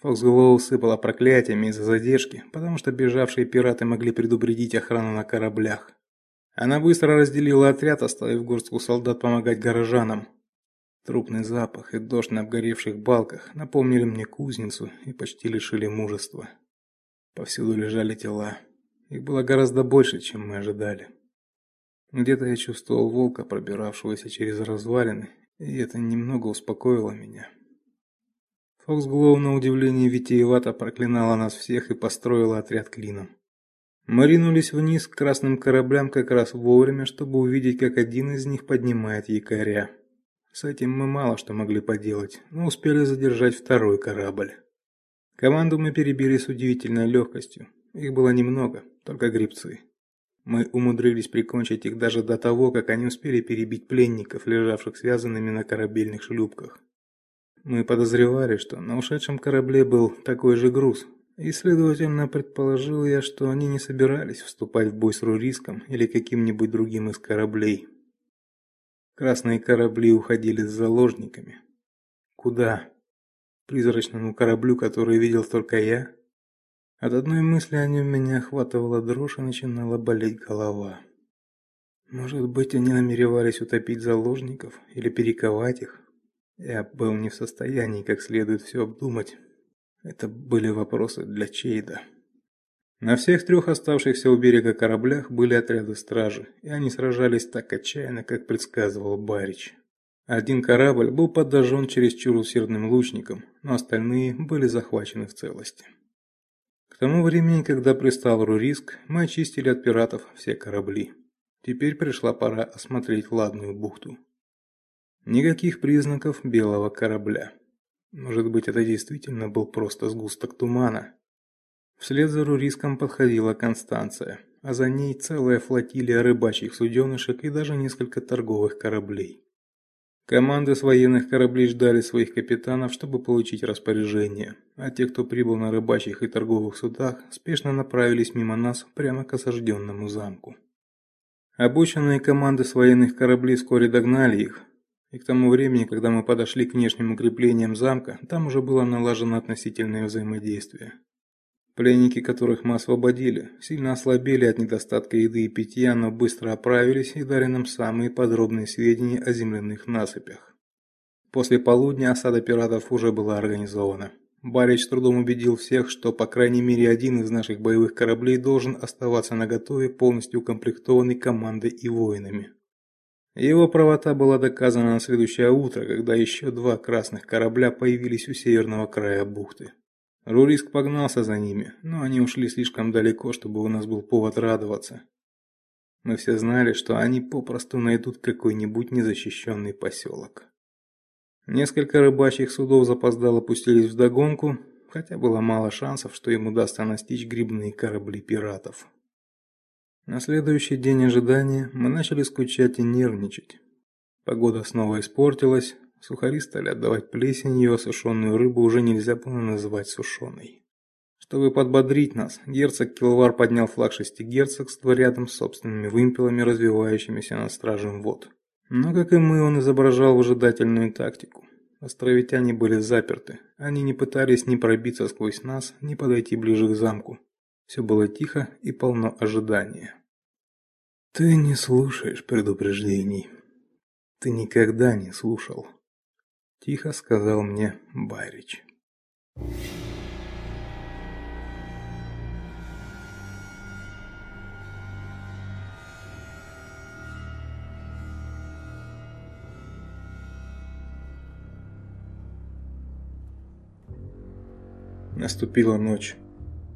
Фоксглоу сыпала проклятиями из-за задержки, потому что бежавшие пираты могли предупредить охрану на кораблях. Она быстро разделила отряд, оставив горстку солдат помогать горожанам. Трупный запах и дождь на обгоревших балках напомнили мне кузницу и почти лишили мужества. Повсюду лежали тела. Их было гораздо больше, чем мы ожидали. Где-то я чувствовал волка, пробиравшегося через развалины, и это немного успокоило меня. Фоксглоу на удивление витиевато проклинала нас всех и построила отряд клином. Мы ринулись вниз к красным кораблям как раз вовремя, чтобы увидеть, как один из них поднимает якоря. С этим мы мало что могли поделать, но успели задержать второй корабль. Команду мы перебили с удивительной легкостью. Их было немного, только гребцы. Мы умудрились прикончить их даже до того, как они успели перебить пленников, лежавших связанными на корабельных шлюпках. Мы подозревали, что на ушедшем корабле был такой же груз, и следовательно предположил я, что они не собирались вступать в бой с Руриском или каким-нибудь другим из кораблей. Красные корабли уходили с заложниками. Куда? Призрачному кораблю, который видел только я? От одной мысли о нем меня охватывала дрожь и начинала болеть голова. Может быть, они намеревались утопить заложников или перековать их? Я был не в состоянии как следует все обдумать. Это были вопросы для Чейда. На всех трех оставшихся у берега кораблях были отряды стражи, и они сражались так отчаянно, как предсказывал Барич. Один корабль был подожжен чересчур усердным лучником, но остальные были захвачены в целости. Тому времени, когда пристал Руриск, мы очистили от пиратов все корабли. Теперь пришла пора осмотреть Ладную бухту. Никаких признаков белого корабля. Может быть, это действительно был просто сгусток тумана. Вслед за Руриском подходила Констанция, а за ней целая флотилия рыбачьих суденышек и даже несколько торговых кораблей. Команды с военных кораблей ждали своих капитанов, чтобы получить распоряжение, а те, кто прибыл на рыбачьих и торговых судах, спешно направились мимо нас прямо к осажденному замку. Обученные команды с военных кораблей вскоре догнали их, и к тому времени, когда мы подошли к внешним укреплениям замка, там уже было налажено относительное взаимодействие. Пленники, которых мы освободили, сильно ослабели от недостатка еды и питья, но быстро оправились и дали нам самые подробные сведения о земляных насыпях. После полудня осада пиратов уже была организована. Барич трудом убедил всех, что по крайней мере один из наших боевых кораблей должен оставаться наготове, полностью укомплектованный командой и воинами. Его правота была доказана на следующее утро, когда еще два красных корабля появились у северного края бухты. Руриск погнался за ними, но они ушли слишком далеко, чтобы у нас был повод радоваться. Мы все знали, что они попросту найдут какой-нибудь незащищенный поселок. Несколько рыбачьих судов запоздало пустились в догонку, хотя было мало шансов, что им удастся настичь грибные корабли пиратов. На следующий день ожидания мы начали скучать и нервничать. Погода снова испортилась, сухари стали отдавать плесенью, а сушеную рыбу уже нельзя было называть сушеной. Чтобы подбодрить нас, герцог Килвар поднял флаг шестигерцогства рядом с собственными вымпелами, развивающимися над стражем вод. Но, как и мы, он изображал выжидательную тактику. Островитяне были заперты. Они не пытались ни пробиться сквозь нас, ни подойти ближе к замку. Все было тихо и полно ожидания. Ты не слушаешь предупреждений. Ты никогда не слушал, тихо сказал мне Байрич. Наступила ночь.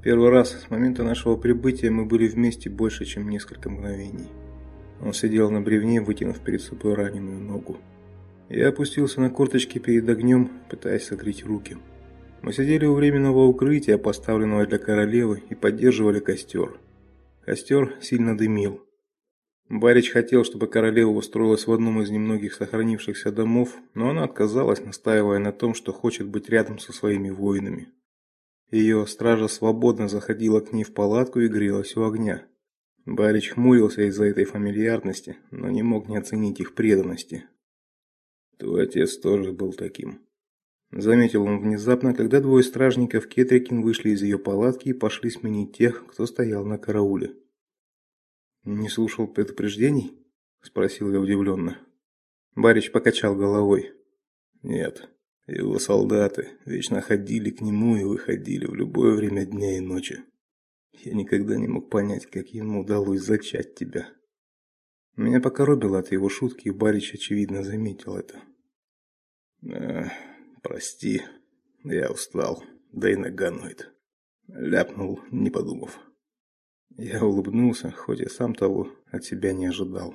Первый раз с момента нашего прибытия мы были вместе больше, чем несколько мгновений. Он сидел на бревне, вытянув перед собой раненую ногу. Я опустился на корточки перед огнем, пытаясь согреть руки. Мы сидели у временного укрытия, поставленного для королевы, и поддерживали костер. Костер сильно дымил. Барич хотел, чтобы королева устроилась в одном из немногих сохранившихся домов, но она отказалась, настаивая на том, что хочет быть рядом со своими воинами. Ее стража свободно заходила к ней в палатку и грелась у огня. Барич хмурился из-за этой фамильярности, но не мог не оценить их преданности. Твой отец тоже был таким, заметил он внезапно, когда двое стражников Кетрикин вышли из ее палатки и пошли сменить тех, кто стоял на карауле. Не слушал предупреждений? спросил я удивленно. Барич покачал головой. Нет. Его солдаты вечно ходили к нему и выходили в любое время дня и ночи. Я никогда не мог понять, как ему удалось зачать тебя. Меня покоробило от его шутки, и Барич очевидно заметил это. Э, прости, я устал, да и нога ноет. Ляпнул, не подумав. Я улыбнулся, хоть и сам того от себя не ожидал.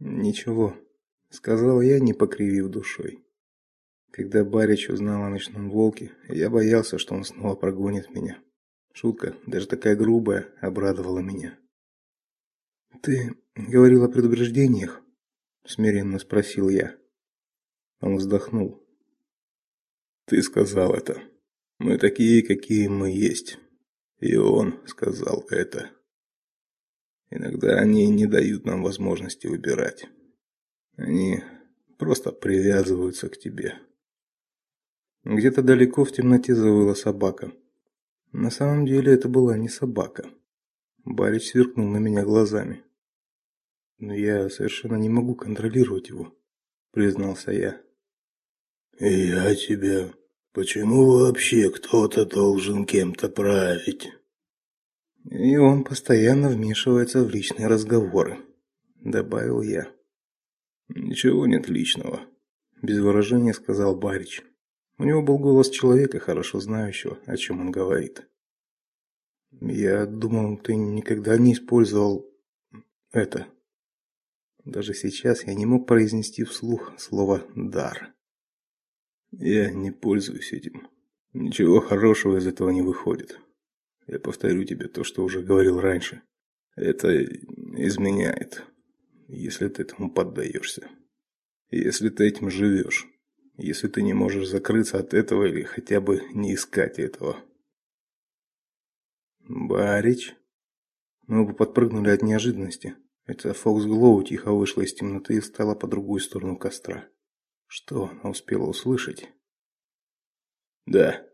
Ничего, сказал я, не покривив душой. Когда Барич узнал о ночном волке, я боялся, что он снова прогонит меня. Шутка, даже такая грубая, обрадовала меня. Ты говорил о предупреждениях? смиренно спросил я. Он вздохнул. Ты сказал это. Мы такие, какие мы есть. И он сказал это. Иногда они не дают нам возможности выбирать. Они просто привязываются к тебе. Где-то далеко в темноте завыла собака. На самом деле это была не собака. Барич сверкнул на меня глазами. Но я совершенно не могу контролировать его, признался я. И я тебя. Почему вообще кто-то должен кем-то править? И он постоянно вмешивается в личные разговоры, добавил я. Ничего нет личного, без выражения сказал Барич. У него был голос человека, хорошо знающего, о чем он говорит. Я думал, ты никогда не использовал это. Даже сейчас я не мог произнести вслух слово дар. Я не пользуюсь этим. Ничего хорошего из этого не выходит. Я повторю тебе то, что уже говорил раньше. Это изменяет, если ты этому поддаешься. Если ты этим живешь если ты не можешь закрыться от этого или хотя бы не искать этого. Барич. Мы оба подпрыгнули от неожиданности. Это Фокс Глоу тихо вышла из темноты и встала по другую сторону костра. Что она успела услышать? Да.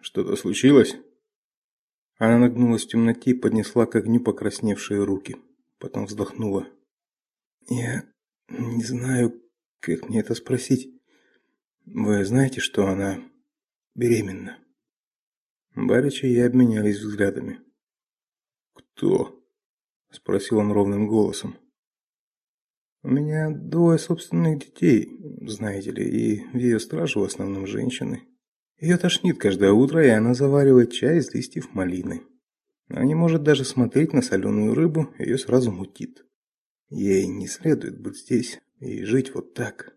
Что-то случилось? Она нагнулась в темноте и поднесла к огню покрасневшие руки. Потом вздохнула. Я не знаю, как мне это спросить. Вы знаете, что она беременна? Барич и я обменялись взглядами. Кто? спросил он ровным голосом. У меня двое собственных детей, знаете ли, и в ее страже в основном женщины. Ее тошнит каждое утро, и она заваривает чай из листьев малины. Она не может даже смотреть на соленую рыбу, ее сразу мутит. Ей не следует быть здесь и жить вот так.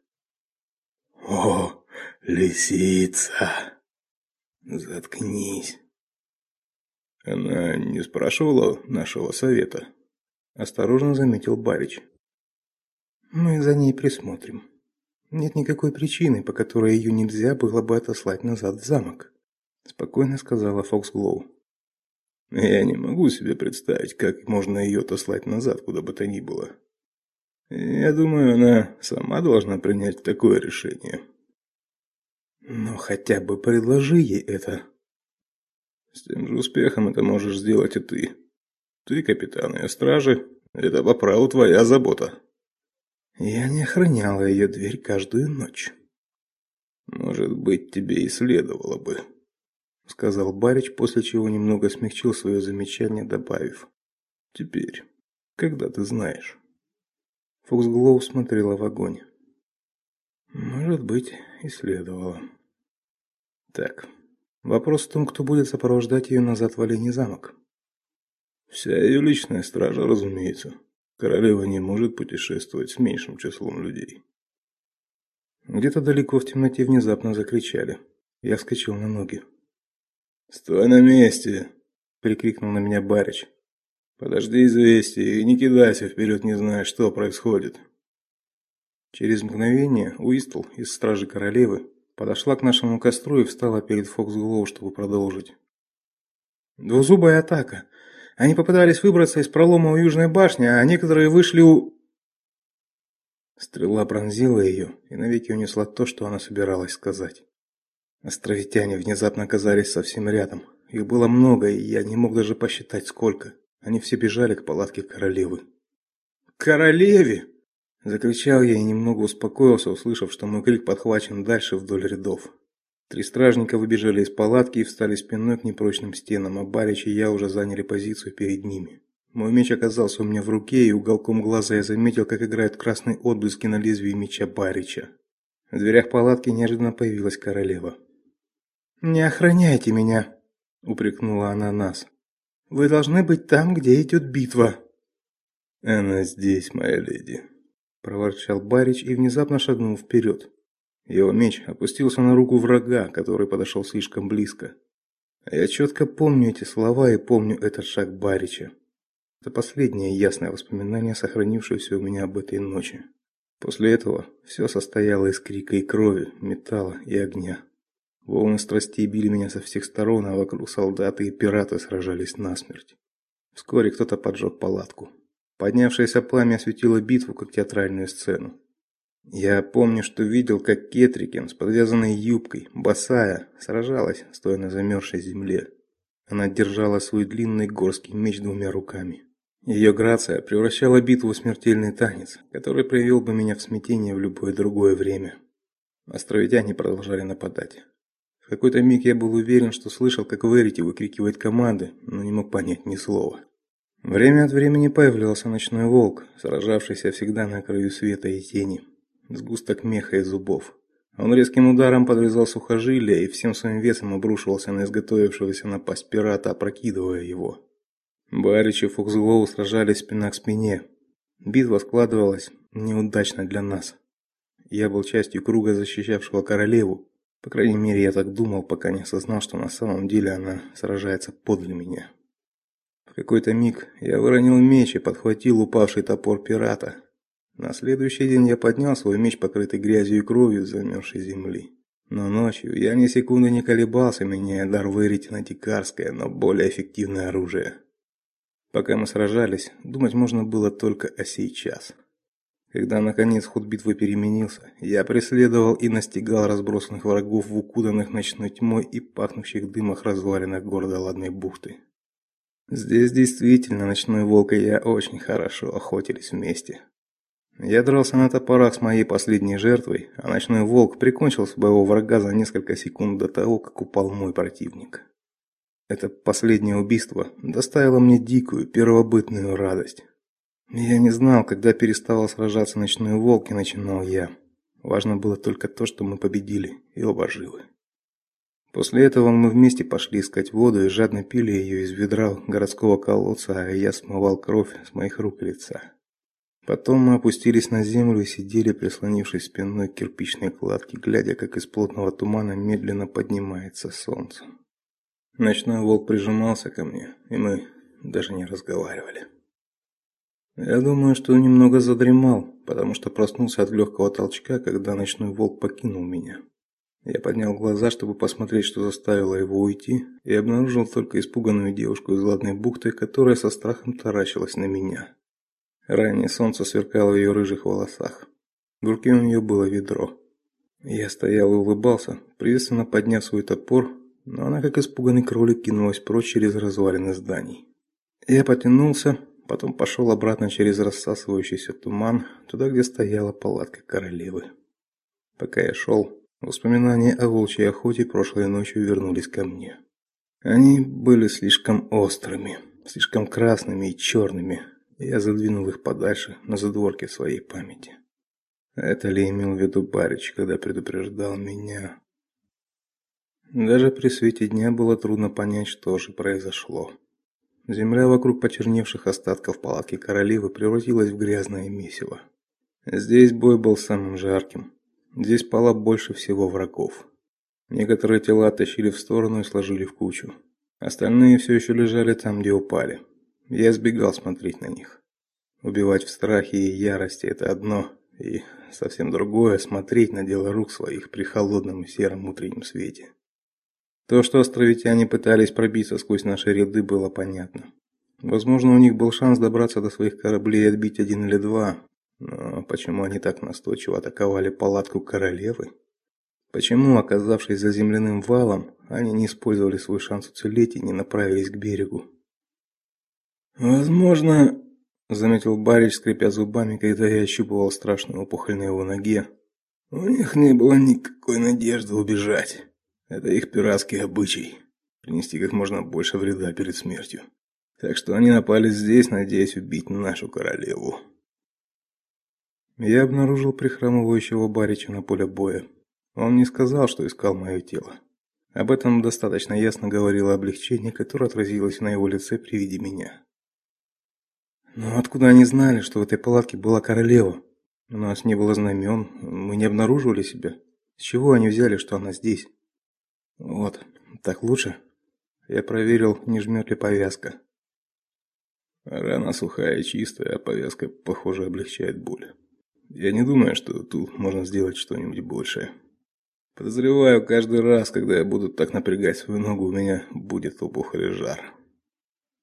О, лисица. Заткнись. Она не спрашивала нашего совета, осторожно заметил Барич. Мы за ней присмотрим. Нет никакой причины, по которой ее нельзя было бы отослать назад в замок, спокойно сказала Фоксглоу. Я не могу себе представить, как можно ее отослать назад куда бы то ни было. Я думаю, она сама должна принять такое решение. Но хотя бы предложи ей это. С тем же успехом это можешь сделать и ты. Ты капитан ее стражи, это по праву твоя забота. Я не охраняла ее дверь каждую ночь. Может быть, тебе и следовало бы, сказал Барич, после чего немного смягчил свое замечание, добавив: "Теперь, когда ты знаешь". Фоксглоу смотрела в огонь. Может быть, и следовало. Так. Вопрос в том, кто будет сопровождать ее назад в Олений замок. Вся ее личная стража, разумеется. Королева не может путешествовать с меньшим числом людей. Где-то далеко в темноте внезапно закричали. Я вскочил на ноги. "Стой на месте!" прикрикнул на меня Барич. Подожди известия и не кидайся вперед, не зная, что происходит. Через мгновение Уистл из стражи королевы подошла к нашему костру и встала перед Фоксглоу, чтобы продолжить. Двузубая атака. Они попытались выбраться из пролома у южной башни, а некоторые вышли у Стрела пронзила ее и навеки унесла то, что она собиралась сказать. Островитяне внезапно оказались совсем рядом. Их было много, и я не мог даже посчитать сколько. Они все бежали к палатке королевы. "Королеве!" Закричал я и немного успокоился, услышав, что мой крик подхвачен дальше вдоль рядов. Три стражника выбежали из палатки и встали спиной к непрочным стенам, а Барич и я уже заняли позицию перед ними. Мой меч оказался у меня в руке, и уголком глаза я заметил, как играют красные отблески на лезвии меча Барича. В дверях палатки неожиданно появилась королева. "Не охраняйте меня", упрекнула она нас. Вы должны быть там, где идет битва. Она здесь, моя леди, проворчал Барич и внезапно шагнул вперед. Его меч опустился на руку врага, который подошел слишком близко. Я четко помню эти слова и помню этот шаг Барича. Это последнее ясное воспоминание, сохранившееся у меня об этой ночи. После этого все состояло из крика и крови, металла и огня. Волны страстей били меня со всех сторон, а вокруг солдаты и пираты сражались насмерть. Вскоре кто-то поджег палатку. Поднявшееся пламя осветило битву как театральную сцену. Я помню, что видел, как Кетрикен с подвязанной юбкой, босая, сражалась, стоя на замерзшей земле. Она держала свой длинный горский меч двумя руками. Ее грация превращала битву в смертельный танец, который привел бы меня в смятение в любое другое время. Островитяне продолжали нападать какой-то миг я был уверен, что слышал, как Верити выкрикивает команды, но не мог понять ни слова. Время от времени появлялся ночной волк, сражавшийся всегда на краю света и тени, сгусток меха и зубов. Он резким ударом подрезал сухожилия и всем своим весом обрушивался на изготовившегося напасть пирата, опрокидывая его. Барич и Фоксглоу сражались спина к спине. Битва складывалась неудачно для нас. Я был частью круга, защищавшего королеву, по крайней мере, я так думал, пока не осознал, что на самом деле она сражается подле меня. В какой-то миг я выронил меч и подхватил упавший топор пирата. На следующий день я поднял свой меч, покрытый грязью и кровью замерзшей земли. Но ночью я ни секунды не колебался, меняя дар Верити на дикарское, но более эффективное оружие. Пока мы сражались, думать можно было только о сейчас. Когда наконец ход битвы переменился, я преследовал и настигал разбросанных врагов в укутанных ночной тьмой и пахнущих дымах развалинах города Ладной бухты. Здесь действительно ночной волк и я очень хорошо охотились вместе. Я дрался на топорах с моей последней жертвой, а ночной волк прикончил своего врага за несколько секунд до того, как упал мой противник. Это последнее убийство доставило мне дикую первобытную радость. Я не знал, когда переставал сражаться ночной волк и начинал я. Важно было только то, что мы победили и оба живы. После этого мы вместе пошли искать воду и жадно пили ее из ведра городского колодца, а я смывал кровь с моих рук и лица. Потом мы опустились на землю и сидели, прислонившись спиной к кирпичной кладке, глядя, как из плотного тумана медленно поднимается солнце. Ночной волк прижимался ко мне, и мы даже не разговаривали. Я думаю, что немного задремал, потому что проснулся от легкого толчка, когда ночной волк покинул меня. Я поднял глаза, чтобы посмотреть, что заставило его уйти, и обнаружил только испуганную девушку из ладной бухты, которая со страхом таращилась на меня. Раннее солнце сверкало в ее рыжих волосах. В руке у нее было ведро. Я стоял и улыбался, приветственно подняв свой топор, но она, как испуганный кролик, кинулась прочь через развалины зданий. Я потянулся, потом пошел обратно через рассасывающийся туман, туда, где стояла палатка королевы. Пока я шел, Воспоминания о волчьей охоте прошлой ночью вернулись ко мне. Они были слишком острыми, слишком красными и черными. Я задвинул их подальше на задворки своей памяти. Это ли имел в виду Барич, когда предупреждал меня? Даже при свете дня было трудно понять, что же произошло. Земля вокруг почерневших остатков палатки королевы превратилась в грязное месиво. Здесь бой был самым жарким. Здесь пало больше всего врагов. Некоторые тела оттащили в сторону и сложили в кучу. Остальные все еще лежали там, где упали. Я избегал смотреть на них. Убивать в страхе и ярости это одно, и совсем другое смотреть на дело рук своих при холодном и сером утреннем свете. То, что островитяне пытались пробиться сквозь наши ряды, было понятно. Возможно, у них был шанс добраться до своих кораблей и отбить один или два, но почему они так настойчиво атаковали палатку королевы? Почему, оказавшись за земляным валом, они не использовали свой шанс уцелеть и не направились к берегу? Возможно, заметил Барич, скрипя зубами, когда я ощупывал страшную опухоль на его ноге. У них не было никакой надежды убежать. Это их пиратский обычай принести как можно больше вреда перед смертью. Так что они напали здесь, надеясь убить нашу королеву. Я обнаружил прихрамывающего барича на поле боя. Он не сказал, что искал мое тело. Об этом достаточно ясно говорило облегчение, которое отразилось на его лице при виде меня. Но откуда они знали, что в этой палатке была королева? У нас не было знамен, мы не обнаруживали себя. С чего они взяли, что она здесь? Вот, так лучше. Я проверил, не жмет ли повязка. Рана сухая и чистая, а повязка, похоже, облегчает боль. Я не думаю, что тут можно сделать что-нибудь большее. Подозреваю, каждый раз, когда я буду так напрягать свою ногу, у меня будет опухоль и жар.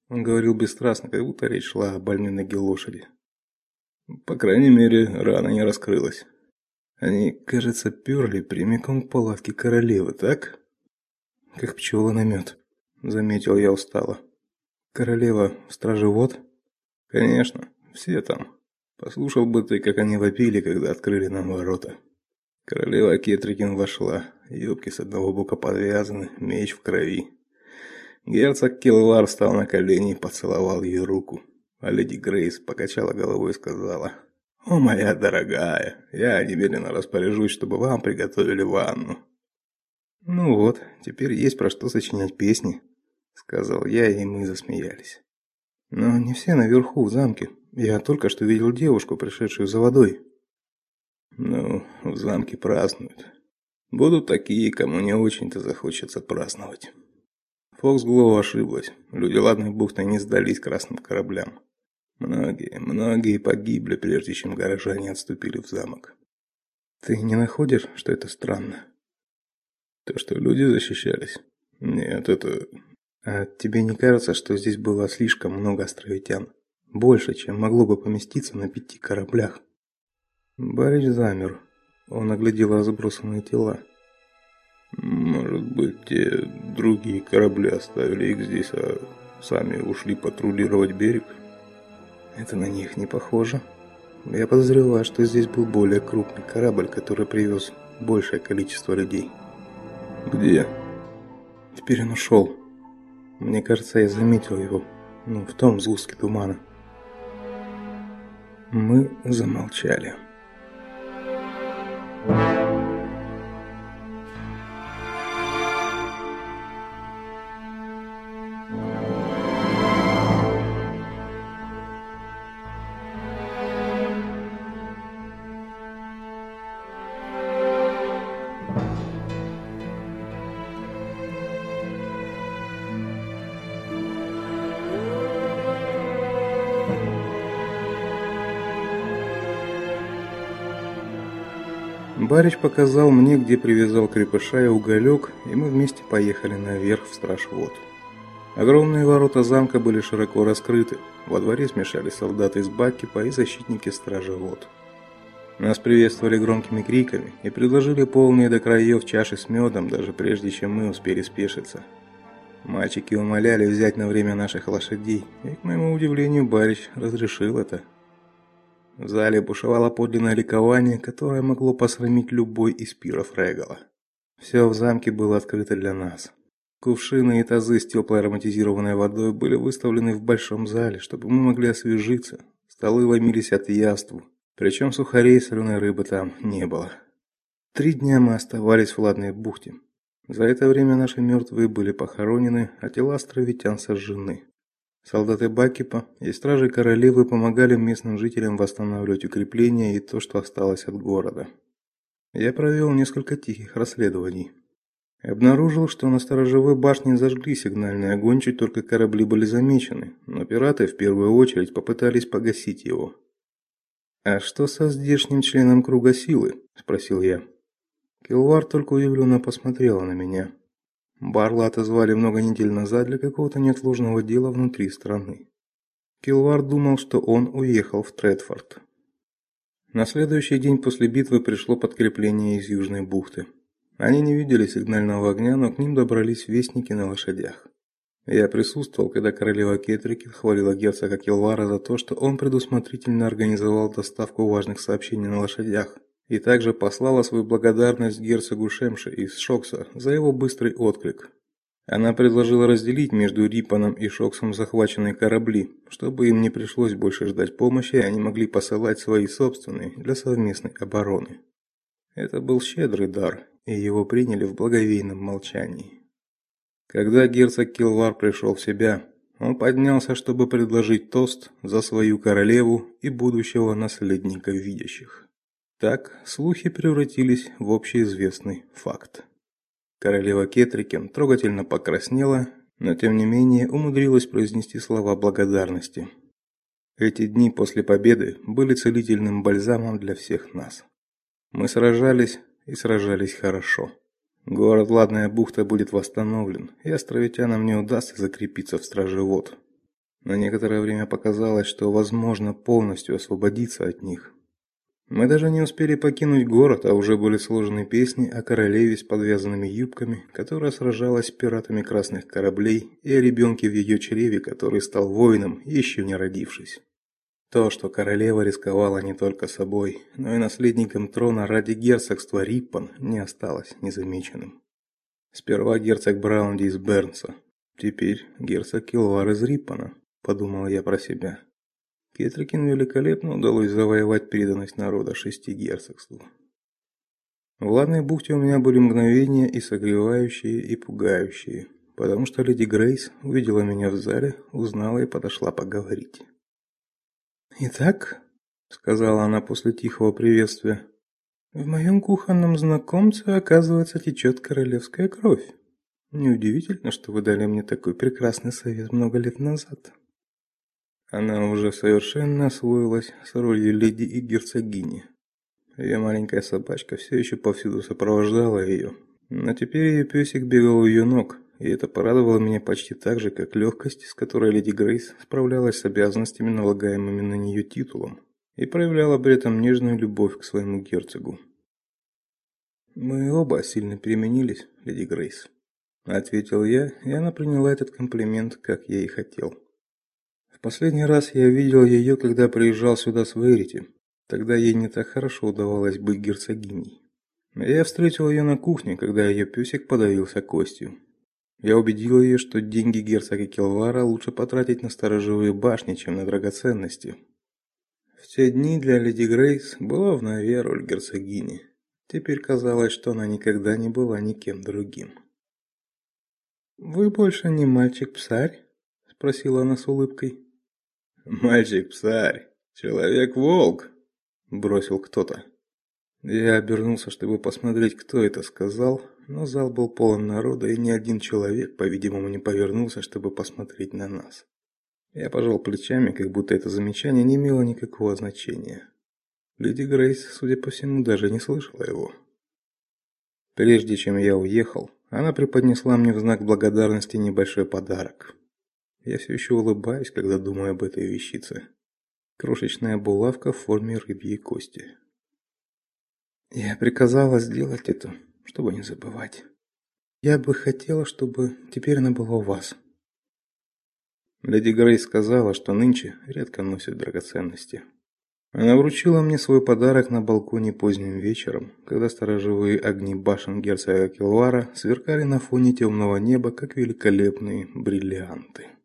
Он говорил бесстрастно, как будто речь шла о больной ноге лошади. По крайней мере, рана не раскрылась. Они, кажется, перли прямиком к палатке королевы, так? Как пчелы на мед, заметил я устало. Королева в страже вод? Конечно, все там. Послушал бы ты, как они вопили, когда открыли нам ворота. Королева Кетрикин вошла, юбки с одного бока подвязаны, меч в крови. Герцог Килвар встал на колени и поцеловал ее руку. А леди Грейс покачала головой и сказала: "О моя дорогая, я немедленно распоряжусь, чтобы вам приготовили ванну". Ну вот, теперь есть про что сочинять песни, сказал я, и мы засмеялись. Но не все наверху в замке. Я только что видел девушку, пришедшую за водой. Ну, в замке празднуют. Будут такие, кому не очень-то захочется праздновать. Фоксглоу ошиблась. Люди ладной бухты не сдались красным кораблям. Многие, многие погибли, прежде чем горожане отступили в замок. Ты не находишь, что это странно? То, что люди защищались? Нет, это... А тебе не кажется, что здесь было слишком много островитян? Больше, чем могло бы поместиться на пяти кораблях. Барич замер. Он оглядел разбросанные тела. Может быть, те другие корабли оставили их здесь, а сами ушли патрулировать берег? Это на них не похоже. Я подозреваю, что здесь был более крупный корабль, который привез большее количество людей. Где? Теперь он ушел. Мне кажется, я заметил его, ну, в том сгустке тумана. Мы замолчали. Барич показал мне, где привязал крепыша и уголек, и мы вместе поехали наверх в Стражвод. Огромные ворота замка были широко раскрыты. Во дворе смешались солдаты из Баккипа и защитники стражи Вод. Нас приветствовали громкими криками и предложили полные до краев чаши с медом, даже прежде чем мы успели спешиться. Мальчики умоляли взять на время наших лошадей, и, к моему удивлению, барич разрешил это. В зале бушевало подлинное ликование, которое могло посрамить любой из пиров Регала. Все в замке было открыто для нас. Кувшины и тазы с теплой ароматизированной водой были выставлены в большом зале, чтобы мы могли освежиться. Столы ломились от яств, причем сухарей и соленой рыбы там не было. Три дня мы оставались в Ладной бухте. За это время наши мертвые были похоронены, а тела островитян сожжены. Солдаты Бакипа и стражи королевы помогали местным жителям восстанавливать укрепления и то, что осталось от города. Я провел несколько тихих расследований. Обнаружил, что на сторожевой башне зажгли сигнальный огонь, чуть только корабли были замечены, но пираты в первую очередь попытались погасить его. А что со здешним членом круга силы? спросил я. Килвар только удивленно посмотрела на меня. Барла отозвали много недель назад для какого-то неотложного дела внутри страны. Килвар думал, что он уехал в Тредфорд. На следующий день после битвы пришло подкрепление из Южной бухты. Они не видели сигнального огня, но к ним добрались вестники на лошадях. Я присутствовал, когда королева Кетрикин хвалила герцога Килвара за то, что он предусмотрительно организовал доставку важных сообщений на лошадях, и также послала свою благодарность герцогу Шемше из Шокса за его быстрый отклик. Она предложила разделить между Рипаном и Шоксом захваченные корабли, чтобы им не пришлось больше ждать помощи, и они могли посылать свои собственные для совместной обороны. Это был щедрый дар, и его приняли в благовейном молчании. Когда герцог Килвар пришел в себя, он поднялся, чтобы предложить тост за свою королеву и будущего наследника видящих. Так слухи превратились в общеизвестный факт. Королева Кетрикен трогательно покраснела, но тем не менее умудрилась произнести слова благодарности. Эти дни после победы были целительным бальзамом для всех нас. Мы сражались и сражались хорошо. Город Ладная бухта будет восстановлен, и островитянам не удастся закрепиться в страже вод. На некоторое время показалось, что возможно полностью освободиться от них. Мы даже не успели покинуть город, а уже были сложены песни о королеве с подвязанными юбками, которая сражалась с пиратами красных кораблей, и о ребенке в ее чреве, который стал воином, еще не родившись. То, что королева рисковала не только собой, но и наследником трона ради герцогства Риппан, не осталось незамеченным. Сперва герцог Браунди из Бернса, теперь герцог Килвар из Риппана, подумал я про себя. Кетрикин великолепно удалось завоевать преданность народа шести герцогству. В Ладной бухте у меня были мгновения и согревающие, и пугающие, потому что леди Грейс увидела меня в зале, узнала и подошла поговорить. «Итак», — сказала она после тихого приветствия, — «в моем кухонном знакомце, оказывается, течет королевская кровь. Неудивительно, что вы дали мне такой прекрасный совет много лет назад». Она уже совершенно освоилась с ролью леди и герцогини. Ее маленькая собачка все еще повсюду сопровождала ее, но теперь ее песик бегал у ее ног, и это порадовало меня почти так же, как легкость, с которой леди Грейс справлялась с обязанностями, налагаемыми на нее титулом, и проявляла при этом нежную любовь к своему герцогу. Мы оба сильно переменились, леди Грейс, ответил я, и она приняла этот комплимент, как я и хотел. Последний раз я видел ее, когда приезжал сюда с Верити. Тогда ей не так хорошо удавалось быть герцогиней. Я встретил ее на кухне, когда ее песик подавился костью. Я убедил ее, что деньги герцога Келвара лучше потратить на сторожевые башни, чем на драгоценности. В те дни для леди Грейс была в нове роль герцогини. Теперь казалось, что она никогда не была никем другим. Вы больше не мальчик-псарь? спросила она с улыбкой. Мальчик-псарь, человек-волк, бросил кто-то. Я обернулся, чтобы посмотреть, кто это сказал, но зал был полон народа, и ни один человек, по-видимому, не повернулся, чтобы посмотреть на нас. Я пожал плечами, как будто это замечание не имело никакого значения. Леди Грейс, судя по всему, даже не слышала его. Прежде чем я уехал, она преподнесла мне в знак благодарности небольшой подарок. Я все еще улыбаюсь, когда думаю об этой вещице. Крошечная булавка в форме рыбьей кости. Я приказала сделать это, чтобы не забывать. Я бы хотела, чтобы теперь она была у вас. Леди Грейс сказала, что нынче редко носит драгоценности. Она вручила мне свой подарок на балконе поздним вечером, когда сторожевые огни башен герцога Килвара сверкали на фоне темного неба, как великолепные бриллианты.